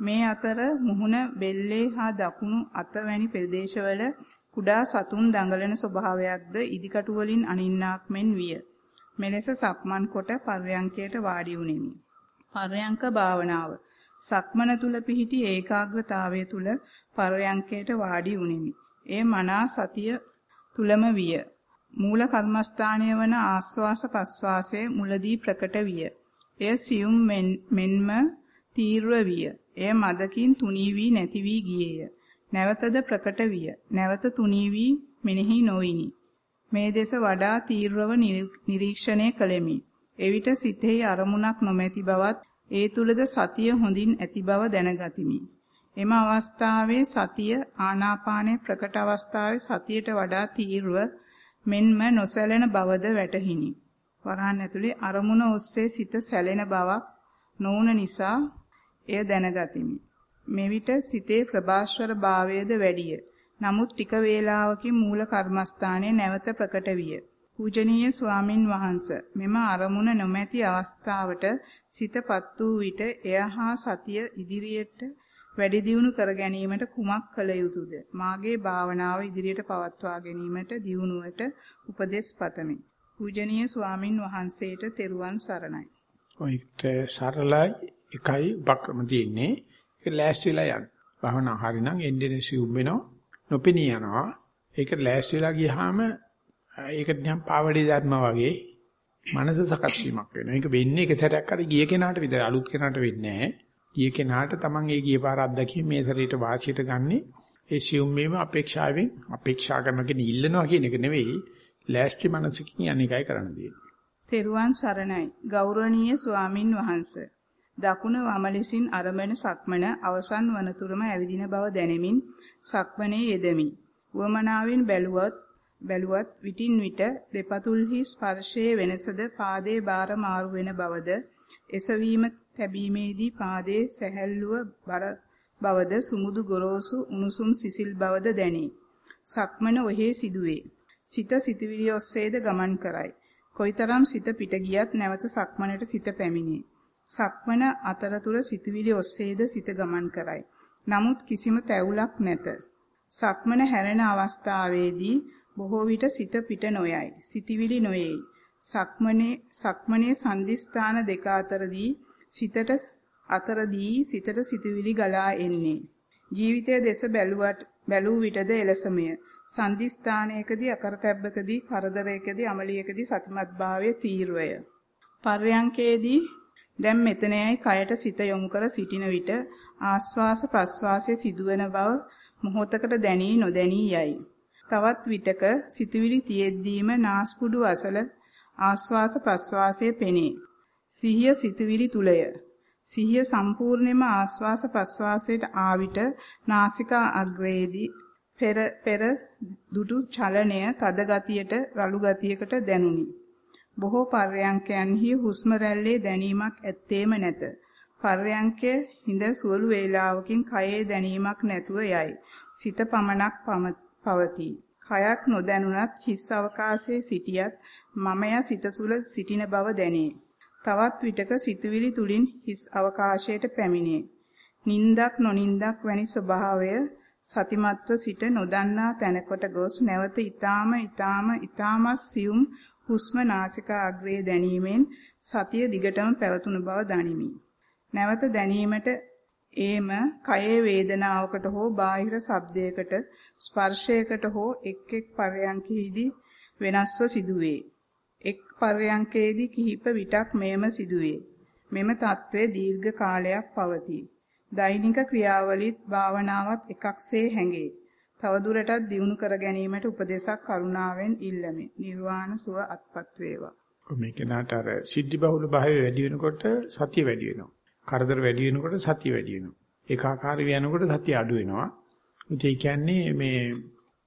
මේ අතර මුහුණ බෙල්ලේ හා දකුණු අත වැනි ප්‍රදේශවල කුඩා සතුන් දඟලන ස්වභාවයක්ද ඉදිකටු වලින් අනින්නාක් මෙන් විය. මෙලෙස සක්මන් කොට පර්යංකයට වාඩි වුනිමි. පර්යංක භාවනාව. සක්මන තුල පිහිටි ඒකාග්‍රතාවය තුල පර්යංකයට වාඩි වුනිමි. ඒ මනා සතිය තුලම විය. මූල කර්මස්ථානය වන ආස්වාස ප්‍රස්වාසයේ මුලදී ප්‍රකට විය. එය සියුම් මෙන්ම තීව්‍ර විය. එය මදකින් තුනී වී නැති වී ගියේය. නැවතද ප්‍රකට විය. නැවත තුනී වී මෙනෙහි නොවිනි. මේ දෙස වඩා තීව්‍රව නිරීක්ෂණය කළෙමි. එවිට සිතෙහි අරමුණක් නොමැති බවත් ඒ තුලද සතිය හොඳින් ඇති බව දැනගතිමි. එම අවස්ථාවේ සතිය ආනාපානයේ ප්‍රකට අවස්ථාවේ සතියට වඩා තීව්‍රව මෙන්ම නොසැලෙන බවද වැටහිනි. වරහන් ඇතුලේ අරමුණ ඔස්සේ සිත සැලෙන බවක් නොවුන නිසා එය දැනගතිමි. මෙවිට සිතේ ප්‍රභාස්වර භාවයේද වැඩිය. නමුත් ටික වේලාවකින් මූල කර්මස්ථානයේ නැවත ප්‍රකට විය. පූජනීය ස්වාමින් වහන්සේ මෙම අරමුණ නොමැති අවස්ථාවට සිතපත් වූ විට එයහා සතිය ඉදිරියට වැඩි දියුණු කර ගැනීමට කුමක් කළ යුතුද? මාගේ භාවනාව ඉදිරියට පවත්වා ගැනීමට දියුණුවට උපදෙස් පතමි. පූජනීය ස්වාමින් වහන්සේට තෙරුවන් සරණයි. ඔයිට සරලයි එකයි උපක්‍රම තියෙන්නේ. ඒක ලෑස්තිලා යන්න. භවනා හරිනම් එන්නේ සිවුම් වෙනවා. නොපෙනී යනවා. ඒක ලෑස්තිලා ගියාම ඒකට නිකන් පාවඩි ධර්ම වගේ මනස සකස් වීමක් වෙනවා. ඒක වෙන්නේ එක සැරයක් හරි ගිය කෙනාට විතරයි අලුත් කෙනාට වෙන්නේ නැහැ. ගිය කෙනාට තමන් ඒ ගිය පාර අත්දැකීම මේ සැරේට වාසියට ගන්නේ ඒ සියුම් මේව අපේක්ෂාවෙන් අපේක්ෂා කරන කෙනෙක් ඉල්ලනවා කියන එක නෙවෙයි ලෑස්ති මනසකින් අනේකයි කරන්න දෙන්නේ. තෙරුවන් සරණයි ගෞරවනීය ස්වාමින් වහන්සේ දකුණ වම ලෙසින් අරඹන සක්මන අවසන් වනතුරුම ඇවිදින බව දැනෙමින් සක්මනේ යෙදෙමි. වමනාවෙන් බැලුවත් බැලුවත් විටින් විට දෙපතුල්හි ස්පර්ශයේ වෙනසද පාදයේ බාර මාරු වෙන බවද එසවීම තැබීමේදී පාදයේ සැහැල්ලුව බර බවද සුමුදු ගොරෝසු උණුසුම් සිසිල් බවද දැනේ. සක්මන ඔහේ සිදුවේ. සිත සිතවිලි ඔස්සේද ගමන් කරයි. කොයිතරම් සිත පිට ගියත් නැවත සක්මනට සිත පැමිණේ. සක්මන අතරතුර සිතවිලි ඔස්සේද සිත ගමන් කරයි. නමුත් කිසිම තැවුලක් නැත. සක්මන හැරෙන අවස්ථාවේදී බොහෝ විට සිත පිට නොයයි. සිතවිලි නොයේයි. සක්මනේ සක්මනේ සංදිස්ථාන දෙක අතරදී සිතට අතරදී සිතට සිතවිලි ගලා එන්නේ. ජීවිතයේ දෙස බැලුවට බැලූ විටද එලසමය. සංදිස්ථානයකදී අකරතැබ්බකදී කරදරයකදී අමලියකදී සතිමත් භාවයේ තීර්වය. පර්යංකේදී දැන් මෙතනයි කයට සිත යොමු කර සිටින විට ආස්වාස ප්‍රස්වාසයේ සිදුවෙන බව මොහොතකට දැනී නොදැනී යයි. තවත් විටක සිතුවිලි තියෙද්දීම නාස්පුඩු අසල ආස්වාස ප්‍රස්වාසයේ පෙනේ. සිහිය සිතුවිලි තුලය. සිහිය සම්පූර්ණයෙන්ම ආස්වාස ප්‍රස්වාසයට ආවිට නාසිකා අග්‍රයේදී පෙර පෙර දුටු චලනය තද ගතියට රළු ගතියකට දැනුනි. බොහෝ පර්යංකයන්හි හුස්ම රැල්ලේ දැනීමක් ඇත්තේම නැත. පර්යංකය හිඳ සුවළු වේලාවකින් කයේ දැනීමක් නැතුව යයි. සිත පමණක් පවතී. කයක් නොදැනුණත් හිස් අවකාශයේ සිටියත් මමය සිත තුළ සිටින බව දැනේ. තවත් විටක සිතුවිලි තුලින් හිස් අවකාශයට පැමිණේ. නින්දක් නොනින්දක් වැනි ස්වභාවය සතිමත්ව සිට නොදන්නා තැනකට ගොස් නැවත ඊ타ම ඊ타ම ඊ타මස් සියුම් හුස්ම නාසිකා අග්‍රයේ දැනීමෙන් සතිය දිගටම පැවතුණු බව දනිමි. නැවත දැනීමට ඒම කයේ වේදනාවකට හෝ බාහිර ශබ්දයකට ස්පර්ශයකට හෝ එක් එක් පරයන්කෙහිදී වෙනස්ව සිදුවේ. එක් පරයන්කෙහිදී කිහිප විටක් මෙයම සිදුවේ. මෙම తත්වය දීර්ඝ කාලයක් පවතී. දෛනික ක්‍රියාවලිත් භාවනාවත් එකක්සේ හැඟේ. තවදුරටත් දියුණු කර ගැනීමට උපදේශක් කරුණාවෙන් ඉල්ලමි. නිර්වාණ සුව අත්පත් වේවා. මේක නාට අර සිද්ධි බහුල භාවය වැඩි වෙනකොට සතිය වැඩි වෙනවා. කරදර වැඩි වෙනකොට සතිය වැඩි වෙනවා. ඒකාකාරී වෙනකොට සතිය අඩු වෙනවා. ඒ කියන්නේ මේ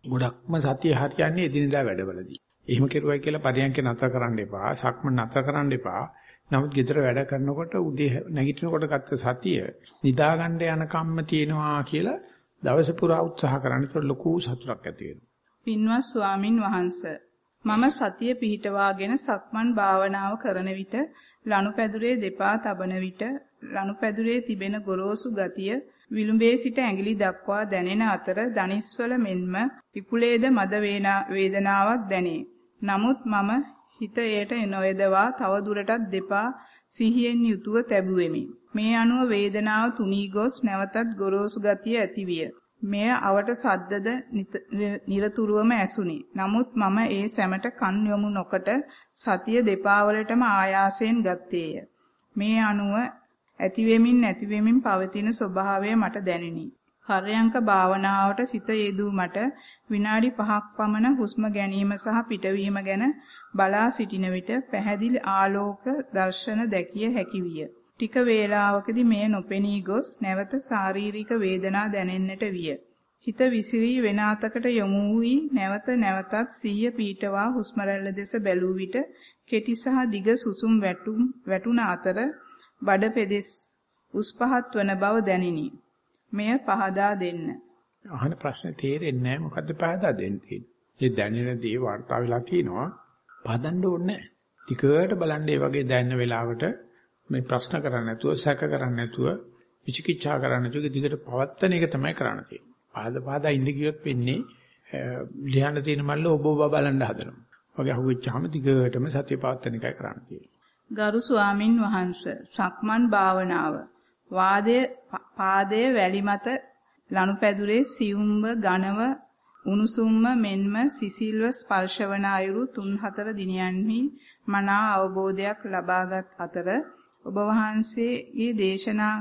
ගොඩක්ම සතිය හරියන්නේ එදිනදා වැඩවලදී. එහෙම කෙරුවයි කියලා පරියන්ක නතර කරන්න එපා. සක්ම නතර කරන්න එපා. නමුත් ගෙදර වැඩ කරනකොට උදේ නැගිටිනකොට ගත්ත සතිය නිදා ගන්න යන කම්ම තියෙනවා කියලා දවස පුරා උත්සාහ කරන්න ඒතර ලොකු සතුටක් ඇති වෙනවා. පින්වත් ස්වාමින් වහන්සේ මම සතිය පිහිටවාගෙන සක්මන් භාවනාව කරන විට ලනුපැදුරේ දෙපා තබන විට ලනුපැදුරේ තිබෙන ගොරෝසු ගතිය විලුඹේ සිට ඇඟිලි දක්වා දැනෙන අතර දනිස්වල මෙන්ම පිපුලේද මද වේදනාවක් දැනේ. නමුත් මම හිත එයට නොයදවා තව දුරටත් දෙපා සිහියෙන් යුතුව තැබුවෙමි. මේ අනුව වේදනාව තුනී ගොස් නැවතත් ගොරෝසු ගතිය ඇතිවිය. මෙය අවට සද්දද নিরතුරුවම ඇසුනි. නමුත් මම ඒ සැමට කන් යොමු නොකොට සතිය දෙපා වලටම ආයාසයෙන් ගත්තේය. මේ අනුව ඇතිවෙමින් නැතිවෙමින් පවතින ස්වභාවය මට දැනිනි. පර්යංක භාවනාවට සිත යෙදූ මට විනාඩි 5ක් පමණ හුස්ම ගැනීම සහ පිටවීම ගැන බලා සිටින විට පැහැදිලි ආලෝක දර්ශන දැකිය හැකි විය. ටික වේලාවකදී මෙය නොපෙනී ගොස් නැවත ශාරීරික වේදනා දැනෙන්නට විය. හිත විසිරී වෙන අතකට යොමු වී නැවත නැවතත් සිහිය පීඨවා හුස්ම දෙස බැලූ විට කෙටි සහ දිග සුසුම් වැටුම් වැටුණ අතර බඩ පෙදෙස් උස් පහත් වන බව දැනිනි. මෙය පහදා දෙන්න. අහන ප්‍රශ්නේ තේරෙන්නේ නැහැ මොකද්ද පහදා දෙන්නේ. ඒ දැනෙන දේ වර්තා වෙලා තිනවා. පහදන්න ඕනේ නැහැ. ටිකට බලන්න මේ වගේ දැනෙන වෙලාවට මේ ප්‍රශ්න කරන්නේ නැතුව සැක කරන්නේ නැතුව විචිකිච්ඡා කරන්නේ නැතුව දිගට පවත්තන එක තමයි කරන්න තියෙන්නේ. පාද පාදා ඉඳ ගියොත් වෙන්නේ ලියන්න තියෙන මල්ල ඔබ ඔබ බලන්න හදනවා. වගේ අහුවෙච්චාම දිගටම සතිය පවත්තන එකයි කරන්න තියෙන්නේ. ගරු ස්වාමින් වහන්සේ. සක්මන් භාවනාව. වාදයේ පාදයේ වැලි මත ලනුපැදුරේ සියුම්ව ඝනව උණුසුම්ම මෙන්ම සිසිල්ව ස්පර්ශවන අයුරු 3-4 දිනයන්හි මනා අවබෝධයක් ලබාගත් අතර ඔබ වහන්සේගේ දේශනා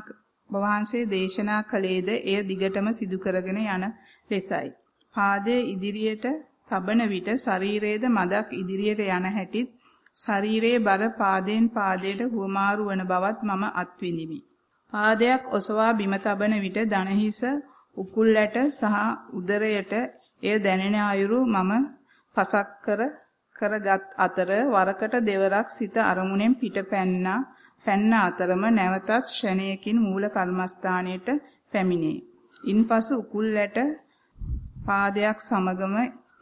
ඔබ වහන්සේ දේශනා කළේද? එය දිගටම සිදු කරගෙන යන ලෙසයි. පාදයේ ඉදිරියට තබන විට ශරීරයේද මදක් ඉදිරියට යන හැටිත් ශරීරයේ බර පාදයෙන් පාදයට හුවමාරු වන බවත් මම අත්විඳිමි. පාදයක් ඔසවා බිම තබන විට දණහිස උකුල්ලට සහ උදරයට එය දැනෙන අයුරු මම පසක් කර කරගත් අතර වරකට දෙවරක් සිත අරමුණෙන් පිටපැන්නා පැන්න අතරම නැවතත් ෂණයකින් මූල කර්මස්ථානයට පැමිණේ. ඉන්පසු උකුල්ලට පාදයක් සමගම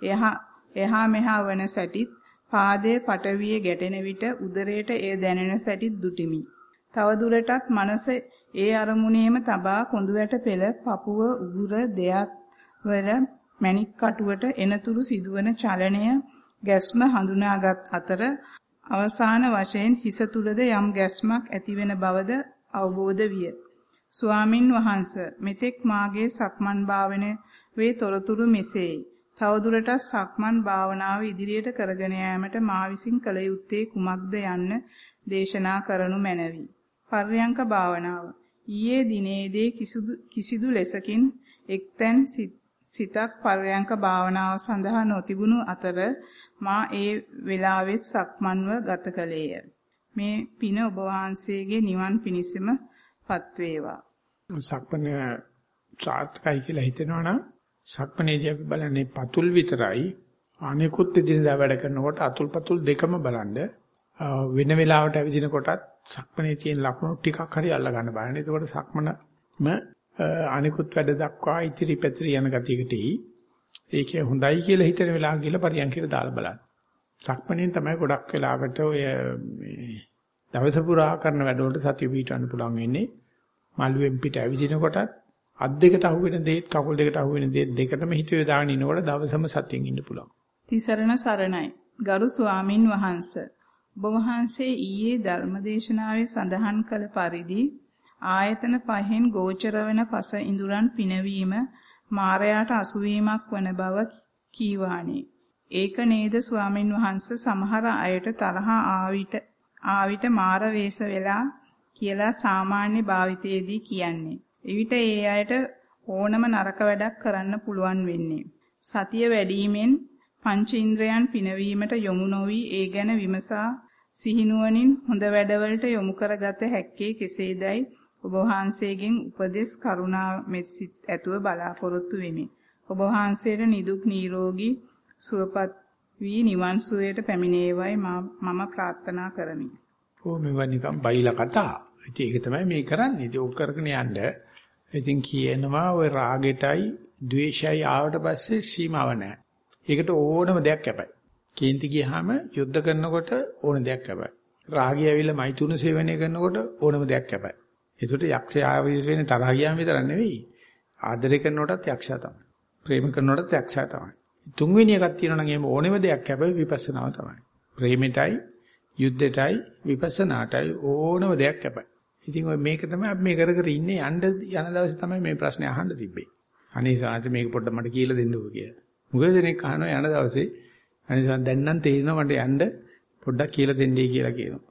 එහා එහා මෙහා වන සැටිත් පාදයේ පටවියේ ගැටෙන විට උදරයට එය දැනෙන සැටිත් දුටිමි. තව දුරටත් මනස ඒ අරමුණේම තබා කොඳුයට පෙළ පපුව උගුර දෙයක් වල මණික් කටුවට එනතුරු සිදුවන චලනය ගැස්ම හඳුනාගත් අතර අවසාන වශයෙන් හිස තුලද යම් ගැස්මක් ඇතිවෙන බවද අවබෝධ විය. ස්වාමින් වහන්සේ මෙතෙක් මාගේ සක්මන් භාවනයේ වේ තොරතුරු මෙසේයි. තවදුරටත් සක්මන් භාවනාව ඉදිරියට කරගෙන යාමට මා විසින් කළ යුත්තේ කුමක්ද යන්න දේශනා කරනු මැනවි. පර්යංක භාවනාව. ඊයේ දිනේදී කිසිදු කිසිදු ලෙසකින් එක්තැන් සිතක් පර්යංක භාවනාව සඳහා නොතිබුණු අතර මා ඒ වෙලාවෙත් සක්මන්ව ගත කළේය. මේ පින ඔබ වහන්සේගේ නිවන් පිණිසම පත්වේවා. සක්මන සාර්ථකයි කියලා හිතෙනවා නම් සක්මනේදී අපි බලන්නේ පතුල් විතරයි අනිකුත් එදිනදා වැඩ කරනකොට අතුල් පතුල් දෙකම බලන්න වෙන වෙලාවට ඇවිදිනකොටත් සක්මනේ තියෙන ලක්ෂණ ටිකක් හරි අල්ල ගන්න බලන්න. එතකොට සක්මනම අනිකුත් වැඩ දක්වා ඉතිරි පැතිරි යන ගතියකට එයි. ඒකේ හොඳයි කියලා හිතන වෙලාව කියලා පරියන්කයට දාලා බලන්න. සක්මණෙන් තමයි ගොඩක් වෙලාවට ඔය මේ දවස පුරා කරන වැඩවලට සතිය පිටවන්න පුළුවන් වෙන්නේ. මළුවෙන් පිට ඇවිදිනකොටත් අත් දෙකට අහුවෙන දේත් කකුල් දෙකට අහුවෙන දේත් දෙකටම හිත යොදාගෙන ඉනකොට දවසම සතියෙන් ඉන්න පුළුවන්. තිසරණ සරණයි. ගරු ස්වාමින් වහන්සේ. ඔබ වහන්සේ ඊයේ ධර්මදේශනාවේ සඳහන් කළ පරිදි ආයතන පහෙන් ගෝචර වන පස ඉඳුරන් පිනවීම මාරයාට අසුවීමක් වන බව කීවානේ. ඒක නේද ස්වාමින් වහන්සේ සමහර අයට තරහා ආවිත ආවිත මාර වේශ වෙලා කියලා සාමාන්‍ය භාවිතයේදී කියන්නේ. එවිට ඒ අයට ඕනම නරක වැඩක් කරන්න පුළුවන් වෙන්නේ. සතිය වැඩිවීමෙන් පංච ඉන්ද්‍රයන් පිනවීමට යොමු නොවි ඒ ගැන විමසා සිහිනුවණින් හොඳ වැඩවලට යොමු කරගත හැක්කේ කෙසේදයි ඔබ වහන්සේගෙන් උපදෙස් කරුණා මෙත්සිත ඇතුව බලාපොරොත්තු වෙමි. ඔබ වහන්සේට නිදුක් නිරෝගී සුවපත් වී නිවන් සුවයට පැමිණේවයි මම ප්‍රාර්ථනා කරමි. ඕ මෙව නිකන් බයිලා කතා. ඉතින් ඒක තමයි මේ කරන්නේ. ඉතින් ඕක කරගෙන යන්න ඉතින් කියනවා ওই රාගෙටයි ද්වේෂයයි ආවට පස්සේ සීමාව නැහැ. ඒකට ඕනම දෙයක් කැපයි. කේන්ති ගියාම යුද්ධ කරනකොට ඕන දෙයක් කැපයි. රාගය ඇවිල්ලා මෛතුන සේවනය කරනකොට ඕනම දෙයක් කැපයි. ඒකට යක්ෂයා ආවේශ වෙන්නේ තරහ ගියාම විතරක් නෙවෙයි. ආදරය කරනකොටත් යක්ෂයා තමයි. ප්‍රේම කරනකොටත් යක්ෂයා තමයි. තුන්වෙනි එකක් තියෙනවා නම් එහෙම ඕනෙම දෙයක් කැපයි විපස්සනාව තමයි. ප්‍රේමෙටයි යුද්ධෙටයි විපස්සනාටයි ඕනම දෙයක් කැපයි. ඉතින් ඔය මේක තමයි අපි මේ කර කර ඉන්නේ යන්න යන දවසේ තමයි මේ ප්‍රශ්නේ අහන්න තිබ්බේ. අනේ සාන්ත මේක පොඩ්ඩක් මට කියලා දෙන්නකෝ කියලා. මුගව දෙනෙක් අහනවා යන දවසේ අනේ සාන්ත දැන් නම් තේරෙනවා මට යන්න පොඩ්ඩක් කියලා දෙන්නයි කියලා කියනවා.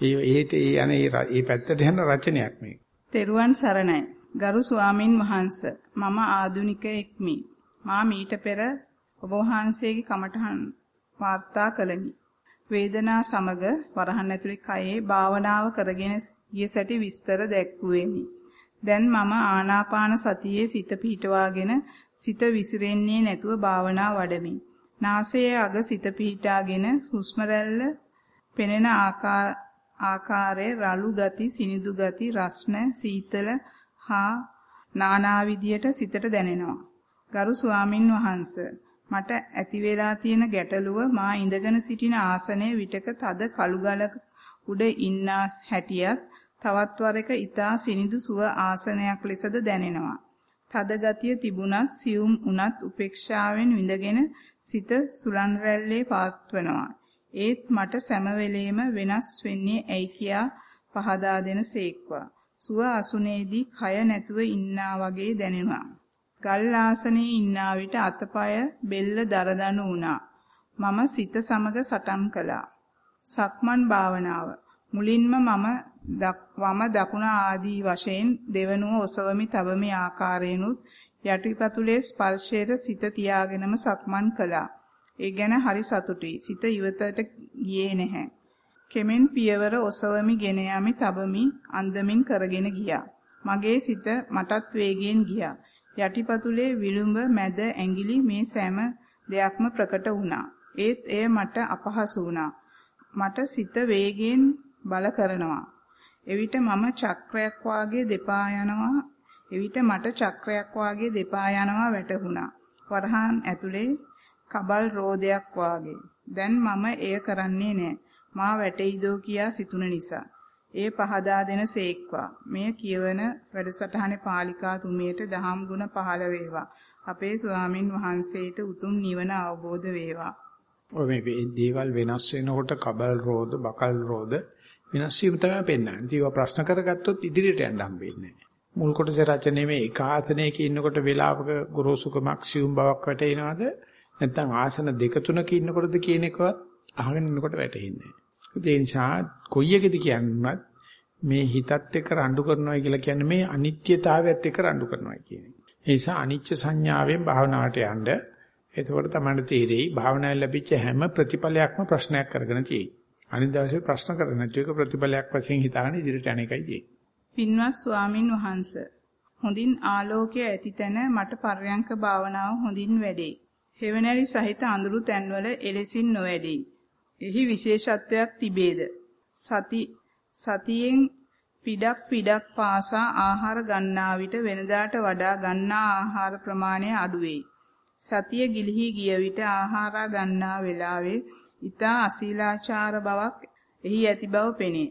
ඒ ඒට ඒ අනේ ඒ පැත්තට යන රචනයක් මේක. තෙරුවන් සරණයි. ගරු ස්වාමින් වහන්සේ මම ආදුනිකයෙක්මි. මා මීට පෙර ඔබ වහන්සේගේ කමඨහන් වාර්තා කළමි. වේදනා සමග වරහන් ඇතුලේ කයේ භාවනාව කරගෙන ගිය සැටි විස්තර දැක්ුවෙමි. දැන් මම ආනාපාන සතියේ සිත පිහිටවාගෙන සිත විසිරෙන්නේ නැතුව භාවනා වඩමි. නාසයේ අග සිත පිහිටාගෙන හුස්ම රැල්ල පෙනෙන ආකාරයේ රළු ගති, සිනිඳු ගති, රස්න, සීතල හා නානා විදියට සිතට දැනෙනවා. ගරු ස්වාමින් වහන්සේ මට ඇති වෙලා තියෙන ගැටලුව මා ඉඳගෙන සිටින ආසනයේ විටක තද කළු ගලක උඩ ඉන්නා හැටියත් තවත් වරක ඊතා සිනිදු සුව ආසනයක් ලෙසද දැනෙනවා. තද ගතිය තිබුණත් සියුම් උනත් උපේක්ෂාවෙන් විඳගෙන සිත සුලන් රැල්ලේ පාත්වනවා. ඒත් මට සෑම වෙලේම වෙනස් වෙන්නේ ඇයි කියා පහදා දෙන සේක්වා. සුව අසුනේදී කය නැතුව ඉන්නා වගේ දැනෙනවා. ගල් ආසනයේ ඉන්නා විට අතපය බෙල්ල දරදනු වුණා. මම සිත සමග සටන් කළා. සක්මන් භාවනාව. මුලින්ම මම වම දකුණ ආදී වශයෙන් දෙවනුව ඔසවමි තබමි ආකාරයෙන්ුත් යටිපතුලේ ස්පර්ශයට සිත තියාගෙනම සක්මන් කළා. ඒ ගැන හරි සතුටුයි. සිත ඉවතට ගියේ නැහැ. කෙමෙන් පියවර ඔසවමි ගෙන යමි තබමි අන්දමින් කරගෙන ගියා. මගේ සිත මටත් වේගයෙන් ගියා. යටිපතුලේ විලුඹ මැද ඇඟිලි මේ සෑම දෙයක්ම ප්‍රකට වුණා. ඒත් එය මට අපහසු වුණා. මට සිත වේගයෙන් බල කරනවා. එවිට මම චක්‍රයක් වාගේ දෙපා යනවා. එවිට මට චක්‍රයක් වාගේ දෙපා යනවා වැටහුණා. වරහන් ඇතුලේ කබල් රෝදයක් වාගේ. දැන් මම එය කරන්නේ නැහැ. මා වැටෙයිදෝ කියා සිතුන නිසා. ඒ පහදා දෙන සේක්වා. මෙය කියවන වැඩසටහනේ පාලිකා තුමියට දහම් ගුණ පහළ වේවා. අපේ ස්වාමින් වහන්සේට උතුම් නිවන අවබෝධ වේවා. ඔය මේ දේවල් වෙනස් වෙනකොට කබල් රෝද, බකල් රෝද වෙනස් වීම තමයි පෙන්වන්නේ. ඉතින් ඒවා ප්‍රශ්න කරගත්තොත් ඉදිරියට යන්න හම්බෙන්නේ නැහැ. මුල් කොටසේ රචනයේ මේ එක ආසනයක ඉන්නකොට වේලාවක ගොරෝසුකමක් සියුම් බවක් වැටෙනවද? නැත්නම් ආසන දෙක තුනක ඉන්නකොටද කියන එකවත් අහගෙන ඉන්නකොට වැටෙන්නේ නැහැ. ඒ නිසා කොයි එකද කියන්නත් මේ හිතත් එක්ක රණ්ඩු කරනවා කියලා කියන්නේ මේ අනිත්‍යතාවයත් එක්ක රණ්ඩු කරනවා කියන එක. ඒ නිසා අනිච්ච සංඥාවෙන් භාවනාවට යන්න එතකොට තමයි තේරෙයි භාවනාවේ ලැබිච්ච හැම ප්‍රතිඵලයක්ම ප්‍රශ්නයක් කරගෙන තියෙයි. අනිත් දවසේ ප්‍රශ්න කරන්නේ නැති එක ප්‍රතිඵලයක් වශයෙන් හිතාගෙන ඉදිරියට යන එකයි තියෙන්නේ. පින්වත් ස්වාමින් වහන්සේ හොඳින් ආලෝකය ඇති තැන මට පර්යංක භාවනාව හොඳින් වැඩේ. හෙවණැලි සහිත අඳුරු තැන්වල එලෙසින් නොවැඩේ. එහි විශේෂත්වයක් තිබේද? සති සතියෙන් පිඩක් පිඩක් පාසා ආහාර ගන්නා විට වෙනදාට වඩා ගන්නා ආහාර ප්‍රමාණය අඩු වෙයි. සතිය ගිලිහි ගිය විට ආහාර ගන්නා වෙලාවේ ඊතා අශීලාචාර බවක් එහි ඇති බව පෙනේ.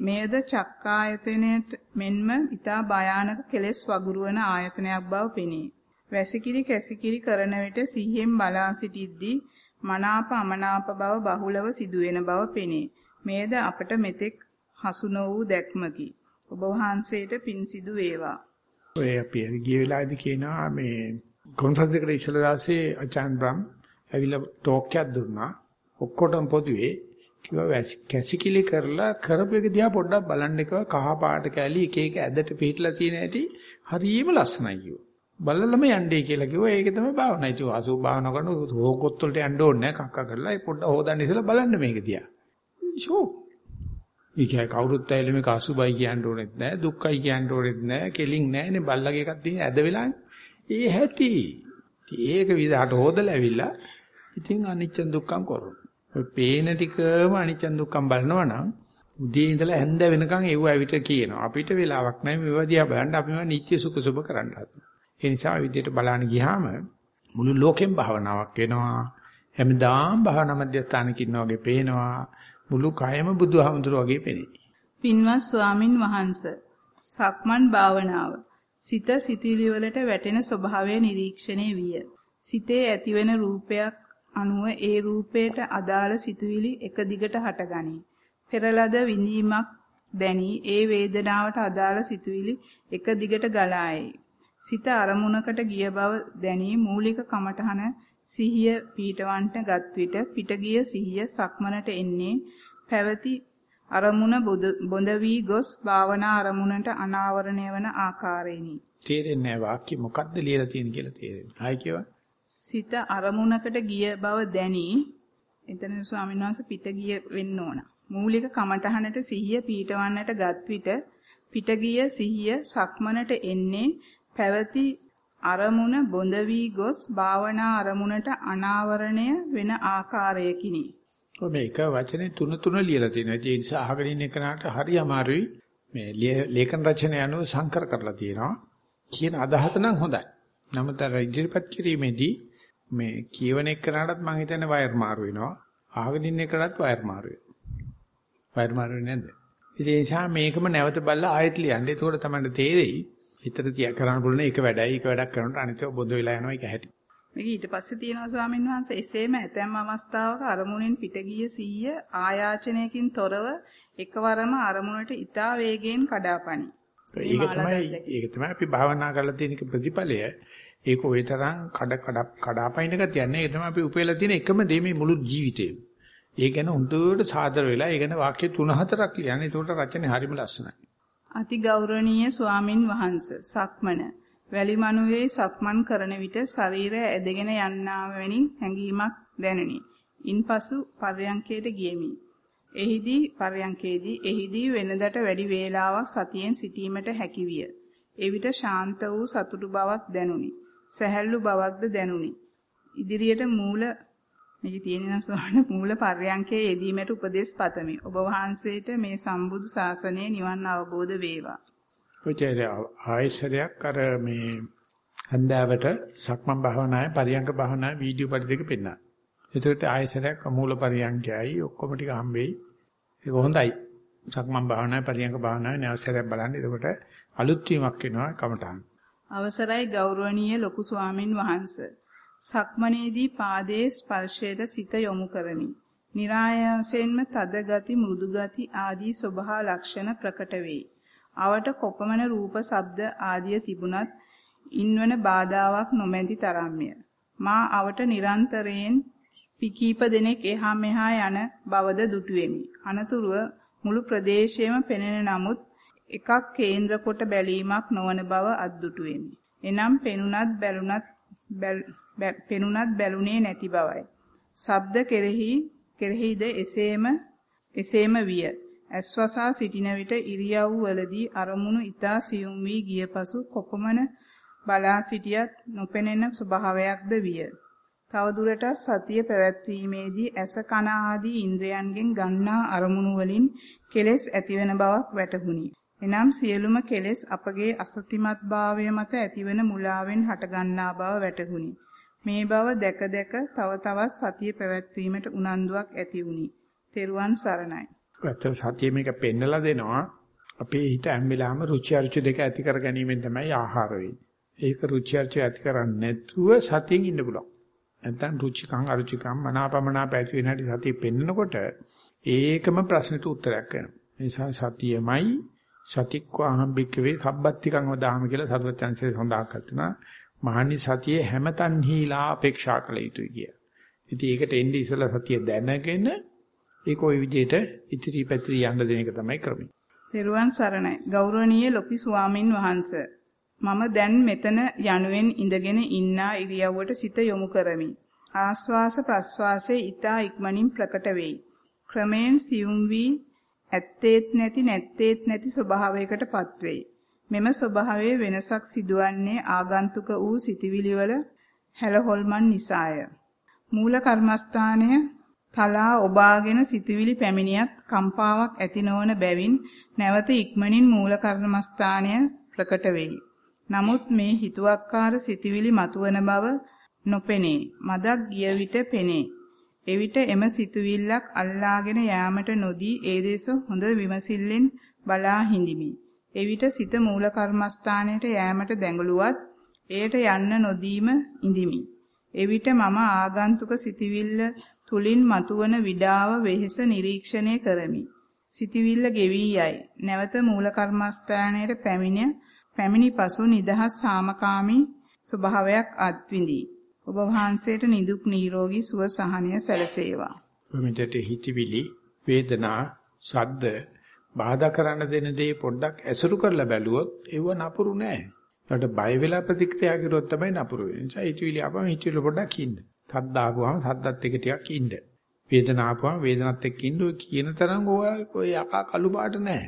මෙයද චක්කායතනයට මෙන්ම ඊතා භයානක කෙලෙස් වගුරුවන ආයතනයක් බව පෙනේ. වැසිකිලි කැසිකිලි කරන විට සිහියෙන් බලා සිටිද්දී මනාප අමනාප බව බහුලව සිදුවෙන බව පෙනේ. මෙයද අපට මෙතෙක් හසු නො වූ දැක්මකි. ඔබ වහන්සේට පින් සිදු වේවා. ඔය අපි ගිය වෙලාවේදී කියනවා මේ කොන්ෆරන්ස් එකට ඉස්සෙල්ලා දාසේ අචාන් බ්‍රම් ඇවිල්ලා ටෝක් එකක් දුන්නා. ඔක්කොටම පොදුවේ කිව්වා කැසිකිලි කරලා කරපු එක දිහා පොඩ්ඩක් බලන්න එකව කහ පාට කැලි එක එක ඇදට පිටලා තියෙන හැටි හරියම ලස්සනයි කිව්වා. බලලම යන්නේ කියලා කිව්වා. ඒක තමයි භාවනා. ඉතින් අසු භාවනා කරන රෝගොත් වලට යන්න ඕනේ නැහැ. කක්ක කරලා ඒ පොඩ්ඩක් හොදන්න ඉස්සලා බලන්න මේක දිහා. ෂෝ. ඊකයි කවුරුත් ඇවිල්ලා මේක අසුබයි කියන්න ඕනෙත් නැහැ. දුක්ඛයි කියන්න ඕනෙත් නැහැ. කෙලින් නැහැනේ. බල්ලගේ එකක් තියෙන ඇද වෙලානේ. ඒ හැටි. ඒක විදහාට හොදලා ඇවිල්ලා ඉතින් අනිච්ච දුක්ඛම් කරනවා. ඔය පේන ටිකම අනිච්ච දුක්ඛම් බලනවා නම් උදේ ඉඳලා හැන්ද වෙනකන් ඒව ඇවිත් කියනවා. අපිට වෙලාවක් නැහැ මේවා දිහා බලන්න අපි මේවා නිත්‍ය සුඛ සුභ කරන්න හදනවා. ඒ නිසා විදියට බලන්න ගියාම මුළු ලෝකෙම භාවනාවක් වෙනවා. හැමදාම භාවනා මධ්‍යස්ථානක ඉන්නා වගේ පේනවා. මුළු කයම බුදුහාමුදුර වගේ පෙනේ. පින්වත් ස්වාමින් වහන්සේ සක්මන් භාවනාව සිත සිතිලි වලට වැටෙන ස්වභාවය නිරීක්ෂණය විය. සිතේ ඇතිවෙන රූපයක් අනුව ඒ රූපයට අදාළ සිතුවිලි එක දිගට හටගනී. පෙරලද විඳීමක් දැනි ඒ වේදනාවට අදාළ සිතුවිලි එක දිගට ගලායි. සිත අරමුණකට ගිය බව දැනි මූලික කමඨහන සිහිය පීඨවන්ට ගත් විට පිටගිය සිහිය සක්මනට එන්නේ පැවති අරමුණ බොඳ වී ගොස් භාවනා අරමුණට අනාවරණය වන ආකාරයෙනි. තේරෙන්නේ නැහැ වාක්‍ය මොකද්ද ලියලා තියෙන කියලා තේරෙන්නේ. ආයි කියවා. සිත අරමුණකට ගිය බව දැනි එතන ස්වාමීන් වහන්සේ පිට ගිය වෙන්න ඕන. මූලික කමඨහනට සිහිය පීඨවන්නට ගත් විට පිට ගිය සිහිය සක්මනට එන්නේ පැවති අරමුණ බොඳ වී ගොස් භාවනා අරමුණට අනාවරණය වෙන ආකාරයකිනි. ඔය මේක වචනේ තුන තුන ලියලා තියෙනවා. ඒ නිසා අහගෙන ඉන්න කෙනාට හරි අමාරුයි. මේ ලේඛන රචනය අනුව සංකර කරලා තියෙනවා. කියන අදහස නම් හොඳයි. නමුත් අර ඉදිරිපත් කිරීමේදී මේ කියවන එක්කනටත් මම හිතන්නේ වයර් මාරු වෙනවා. අහගෙන ඉන්න එකටත් වයර් මාරු වෙනවා. වයර් මාරු වෙන්නේ නැද්ද? ඒ නිසා මේකම නැවත බලලා ආයෙත් ලියන්න. එතකොට තමයි තේරෙයි. හිතට තියා කරන්න පුළුවන් එක වැඩයි එක වැඩක් කරනකොට අනිතව බොඳ වෙලා යනවා ඒක හැටි. මේක ඊට පස්සේ තියෙනවා ස්වාමීන් වහන්සේ එසේම ඇතැම් අවස්ථාවක අරමුණෙන් පිට ගිය සීය ආයාචනයකින් තොරව එකවරම අරමුණට ඊතා වේගයෙන් කඩාපනි. ඒක තමයි ඒක තමයි අපි භාවනා කරලා තියෙන ප්‍රතිඵලය. ඒක ওই තරම් කඩ කඩ කඩාපයින් එක තියන්නේ ඒක තමයි අපි උපයලා තියෙන එකම දේ මේ මුළු ජීවිතේම. ඒ ගැන හොඳට සාදර වෙලා ඒ ගැන වාක්‍ය 3-4ක් ලියන්න. ඒකට රචනය හරිම ලස්සනයි. අති ගෞරවනීය ස්වාමින් වහන්සේ සක්මන වැලිමනුවේ සක්මන් කරන විට ශරීරය ඇදගෙන යන්නා වැනි හැඟීමක් දැනුනි. ඉන්පසු පර්යංකයට ගියෙමි. එහිදී පරයන්කේදී එහිදී වෙනදට වැඩි වේලාවක් සතියෙන් සිටීමට හැකිවිය. එවිට ශාන්ත වූ සතුටු බවක් දැනුනි. සැහැල්ලු බවක්ද දැනුනි. ඉදිරියට මූල මේක තියෙන සෝහන මූල පරයන්කේ යෙදීමට උපදෙස් පතමි. ඔබ වහන්සේට මේ සම්බුදු ශාසනය නිවන් අවබෝධ වේවා. ඔය ආයශරයක් අර මේ හන්දාවට සක්මන් භාවනාවේ පරියංග භාවනාවේ වීඩියෝ පරිදි දෙක පෙන්නනවා. එතකොට ආයසරයක් මූල පරියන්කයයි ඔක්කොම ටික හම්බෙයි. ඒක හොඳයි. සක්මන් භාවනාවේ පරියන්ක භාවනාවේ නැවසරයක් බලන්න. එතකොට අලුත් වීමක් වෙනවා කමටහන්. අවසරයි ගෞරවනීය ලොකු ස්වාමින් වහන්සේ. සක්මනේදී පාදයේ ස්පර්ශයට සිත යොමු කරමි. નિરાයසෙන්ම තද ගති මෘදු ගති ආදී ස්වභාව ලක්ෂණ ප්‍රකට වේ. අවට කොපමණ රූප ශබ්ද ආදිය තිබුණත් ඉන්වන බාධාවක් නොමැති තරම්ය. මා අවට නිරන්තරයෙන් පිකීප දෙනෙක් එහා මෙහා යන බවද දුටුවෙමි. අනතුරුව මුළු ප්‍රදේශයම පෙනෙන නමුත් එකක් කේන්ද්‍ර කොට බැලීමක් නොවන බව අද්දුටුවෙමි. එනම් පෙනුනත් බැලුනත් පෙනුනත් බැලුනේ නැති බවයි. ශබ්ද කෙරෙහි කෙරෙහිද එසේම එසේම විය. ඇස්වසා සිටින විට ඉරියව් වලදී අරමුණු ඊතා සියුම් වී ගිය පසු කොපමණ බලා සිටියත් නොපෙනෙන ස්වභාවයක්ද විය. තවදුරටත් සතිය පැවැත්වීමේදී ඇස කන ආදී ඉන්ද්‍රයන්ගෙන් ගන්නා අරමුණු වලින් කෙලෙස් ඇතිවන බවක් වැටහුණි. එනම් සියලුම කෙලෙස් අපගේ අසතිමත් භාවය මත ඇතිවන මුලාවෙන් හටගන්නා බව වැටහුණි. මේ බව දැක දැක තව තවත් සතිය පැවැත්වීමට උනන්දුවක් ඇති වුණි. තෙරුවන් සරණයි. ඇත්තට සතිය මේක පෙන්නලා දෙනවා. අපේ හිත හැම වෙලාවෙම රුචි අරුචි දෙක ඇති කර ගැනීමෙන් තමයි ආහාර වෙන්නේ. ඒක රුචි අරුචි ඇති කරන්නේ නැතුව සතියෙන් ඉන්න පුළුවන්. නැත්නම් රුචිකං අරුචිකං මනාපමනාප ඇති වෙන හැටි සතිය පෙන්නකොට ඒකම ප්‍රශ්නෙට උත්තරයක් වෙනවා. ඒ නිසා සතියමයි සතික්වාහම් බික්කවේ සබ්බත්තිකං වදාම කියලා සරුවත්‍යංශයේ සඳහන් කරනවා. මහනි සතියේ හැමතන්හිලා අපේක්ෂා කළ යුතුයි කිය. ඉතින් ඒකට එන්නේ ඉස්සලා සතිය දැනගෙන ඒක ওই විදිහට ඉතිරි පැතිරි යන්න දෙන එක තමයි ක්‍රමය. තෙරුවන් සරණයි. ගෞරවනීය ලොකි ස්වාමින් වහන්සේ මම දැන් මෙතන යනුවෙන් ඉඳගෙන ඉන්නා ඉරියව්වට සිත යොමු කරමි. ආස්වාස ප්‍රස්වාසයේ ඊතා ඉක්මනින් ප්‍රකට වෙයි. ක්‍රමයෙන් සියුම් වී ඇත්තේත් නැති නැත්තේත් නැති ස්වභාවයකටපත් වෙයි. මෙම ස්වභාවයේ වෙනසක් සිදුවන්නේ ආගන්තුක වූ සිටිවිලි වල හැලහොල්මන් නිසාය. මූල කර්මස්ථානය තලා ඔබාගෙන සිටිවිලි පැමිණියත් කම්පාවක් ඇති නොවන බැවින් නැවත ඉක්මනින් මූල කර්මස්ථානය ප්‍රකට වෙයි. නමුත් මේ හිතුවක්කාර සිටිවිලි මතුවන බව නොපෙනේ. මදක් ගිය විට පෙනේ. එවිට එම සිතුවිල්ලක් අල්ලාගෙන යාමට නොදී ඒ දෙස හොඳ විමසිල්ලෙන් බලා හිඳිමි. එවිට සිත මූල කර්මස්ථානයට යෑමට දැඟලුවත් එයට යන්න නොදීම ඉඳිමි. එවිට මම ආගන්තුක සිතිවිල්ල තුලින් මතුවන විඩාව වෙහෙස නිරීක්ෂණය කරමි. සිතිවිල්ල ගෙවි යයි. නැවත මූල කර්මස්ථානයට පැමිණ පැමිණි පසු නිදහස් සාමකාමී ස්වභාවයක් අත්විඳී. ඔබ වහන්සේට නිදුක් නිරෝගී සුව සහනය සැලසේවා. මෙතෙට හිතවිලි වේදනා ශබ්ද බාධා කරන්න දෙන දේ පොඩ්ඩක් ඇසුරු කරලා බැලුවොත් ඒව නපුරු නෑ. ඒකට බය වෙලා ප්‍රතික්‍රියා කරුවොත් තමයි නපුරු වෙන්නේ. ඒ නිසා හිතවිලි ආපම හිතවිලි පොඩ්ඩක් ඉන්න. සද්ද ආපුවම සද්දත් එක ටිකක් ඉන්න. වේදනාව ආපුවම වේදනත් එක්ක ඉන්න ඔය කියන තරම් ඔය ඔය යකා කළු පාට නෑ.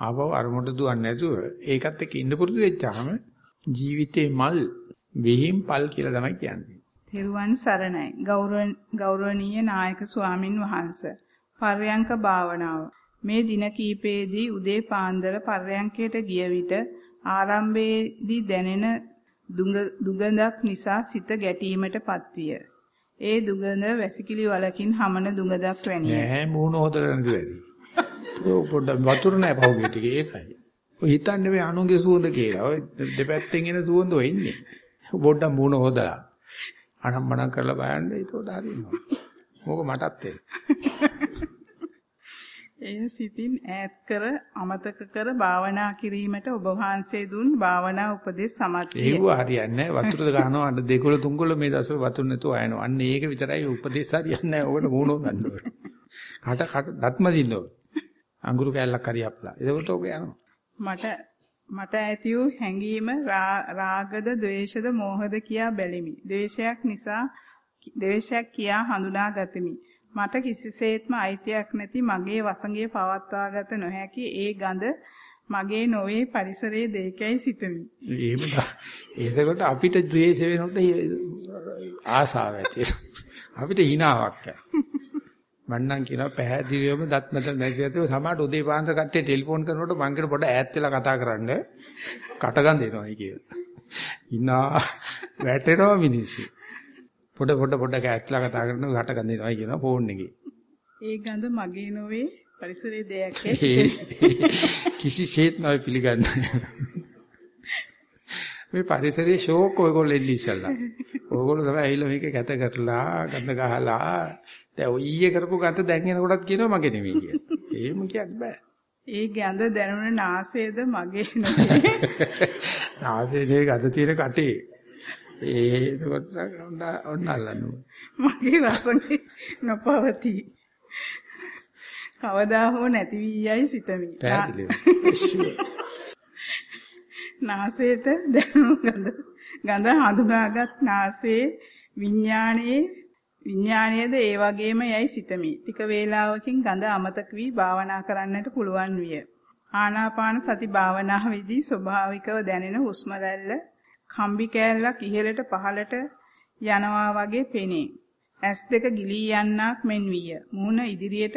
ආපහු අරමුණට දුවන්නේ නැතුව ඒකත් එක්ක ඉන්න පුරුදු වෙච්චාම ජීවිතේ මල් විහිම් පල් කියලා තමයි කියන්නේ. තෙරුවන් සරණයි. ගෞරවනීය නායක ස්වාමින් වහන්සේ. පර්යංක භාවනාව. මේ දින කීපයේදී උදේ පාන්දර පර්යංකයට ගිය විට ආරම්භයේදී දැනෙන දුගඳක් නිසා සිත ගැටීමටපත් විය. ඒ දුගඳ වැසිකිලි වලකින් හමන දුගඳක් වැනිය. නෑ මූණ හොදලා නැති වැඩි. පොඩ්ඩක් වතුර නැහැ පහුගිය ටිකේ ඒකයි. ඔය හිතන්නේ මේ අනුන්ගේ සුවඳ කියලා. ඔය දෙපැත්තෙන් එන සුවඳ ඔය ඉන්නේ. පොඩ්ඩක් මූණ හොදලා. අනම්මනම් කරලා බලන්න ඒකට හරියනවා. මොක මටත් එය සිතින් ඈත් කර අමතක කර භාවනා කිරීමට ඔබ වහන්සේ දුන් භාවනා උපදෙස් සමත්ය. ඒව හරියන්නේ නැහැ. වතුර ගහනවා අන්න දෙකොළ තුන්කොළ මේ දවස්වල වතුර නැතුව අයනවා. අන්න ඒක විතරයි උපදෙස් හරියන්නේ නැහැ. ඕකට මූණෝ ගන්න ඕනේ. කට කට දත්ම දින්න ඕනේ. අඟුරු කෑල්ලක් හරි අප්ලා. එතකොට ඔක යනවා. මට මට ඇති වූ හැඟීම රාගද, ద్వේෂද, මෝහද කියා බැලිමි. ද්වේෂයක් නිසා ද්වේෂයක් කියා හඳුනා ගතිමි. මට කිසිසේත්ම අයිතියක් නැති මගේ වසඟය පවත්වාගත නොහැකි ඒ ගඳ මගේ නොවේ පරිසරයේ දෙයකයි සිතමි. එහෙම එතකොට අපිට ද්වේෂ වෙනකොට ආසාව ඇති අපිට hinaවක් මන්නම් කියනවා පැහැදිලිවම දත් මත නැසියතේ සමහරට උදේ පාන්දර කට්ටිය ටෙලිෆෝන් කරනකොට මං කියන පොඩ ඈත් වෙලා කතා කරන්න කටගඳ එනවායි කියලා. hina වැටෙනවා මිනිස්සු. පොඩ පොඩ පොඩ ඈත්ලා කතා කරන කටගඳ එනවායි කියනවා ෆෝන් එකේ. ඒ ගඳ මගේ නොවේ පරිසරයේ දෙයක් *laughs* කිසිසේත්ම අපි පිළිගන්නේ මේ පරිසරයේ ෂෝක් ඔයගොල්ලෝ එල්ලි ඉස්සල්ලා. ඔයගොල්ලෝ තමයි ඇවිල්ලා මේක කැත කරලා ගඳ ගහලා දැන් ඔය ඊයේ කරපු ගඳ දැන් එනකොටත් කියනවා මගේ නෙමෙයි කියලා. එහෙම කියන්න බෑ. ඒ ගඳ දැනුණ නාසයේද මගේ නෙමෙයි. *laughs* නාසයේ ගඳ තියෙන කටේ. ඒකට ඔන්න අල්ලන්න මගේ වසඟේ නොපවතී. කවදා හෝ නැති වී යයි සිතමි. *laughs* නාසයට දැනුණු ගඳ ගඳ හඳුනාගත් නාසයේ විඥානයේ විඥානයේද ඒ වගේම යයි සිතමි. ටික වේලාවකින් ගඳ අමතක වී භාවනා කරන්නට පුළුවන් විය. ආනාපාන සති භාවනාවේදී ස්වභාවිකව දැනෙන හුස්ම රැල්ල කම්බි කෑල්ලක් ඉහළට පහළට යනවා වගේ පෙනේ. ඇස් දෙක ගිලී යන්නක් මෙන් විය. මුහුණ ඉදිරියට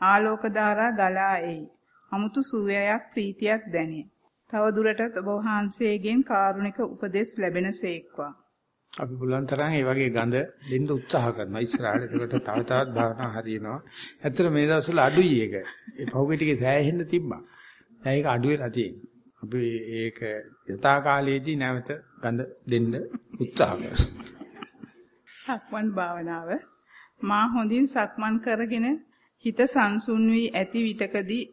ආලෝක ධාරා ගලා එයි. අමුතු සුවයක් ප්‍රීතියක් දැනේ. තව දුරටත් ඔබ වහන්සේගෙන් කාරුණික උපදෙස් ලැබෙනසේක්වා. අපි පුළුවන් තරම් මේ වගේ ගඳ දෙන්න උත්සාහ කරනවා. ඉස්සරහට ඒකට තව තවත් භාවනා හරියනවා. ඇත්තට මේ දවස්වල අඩුයි ඒක. ඒ පහුගිය ටිකේ සෑහෙන්න තිබ්බා. දැන් ඒක අඩු වෙලා තියෙනවා. අපි ඒක යථා කාලයේදී නැවත ගඳ දෙන්න උත්සාහ කරනවා. සක්මන් භාවනාව මා හොඳින් සක්මන් කරගෙන හිත සංසුන් වී ඇති විටකදී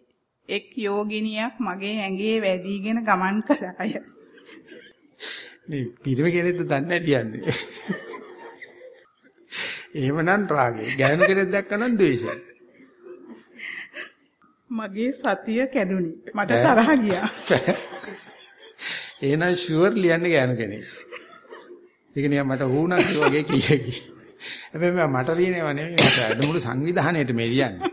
එක් යෝගිනියක් මගේ ඇඟේ වැදීගෙන ගමන් කළාය. මේ පිරිමි කෙනෙක්ද දන්නේ නැතියන්නේ. එහෙමනම් රාගේ. ගැහණු කෙනෙක් දැක්කනම් ද්වේෂය. මගේ සතිය කැඩුනි. මට තරහ ගියා. *laughs* එහෙනම් ෂුවර් ලියන්න ගැහණු කෙනෙක්. ඒක නිකන් මට වුණා වගේ කීයකි. හැබැයි මට ලියනව නෙමෙයි මට අදමුළු සංවිධානයේට මේ ලියන්නේ.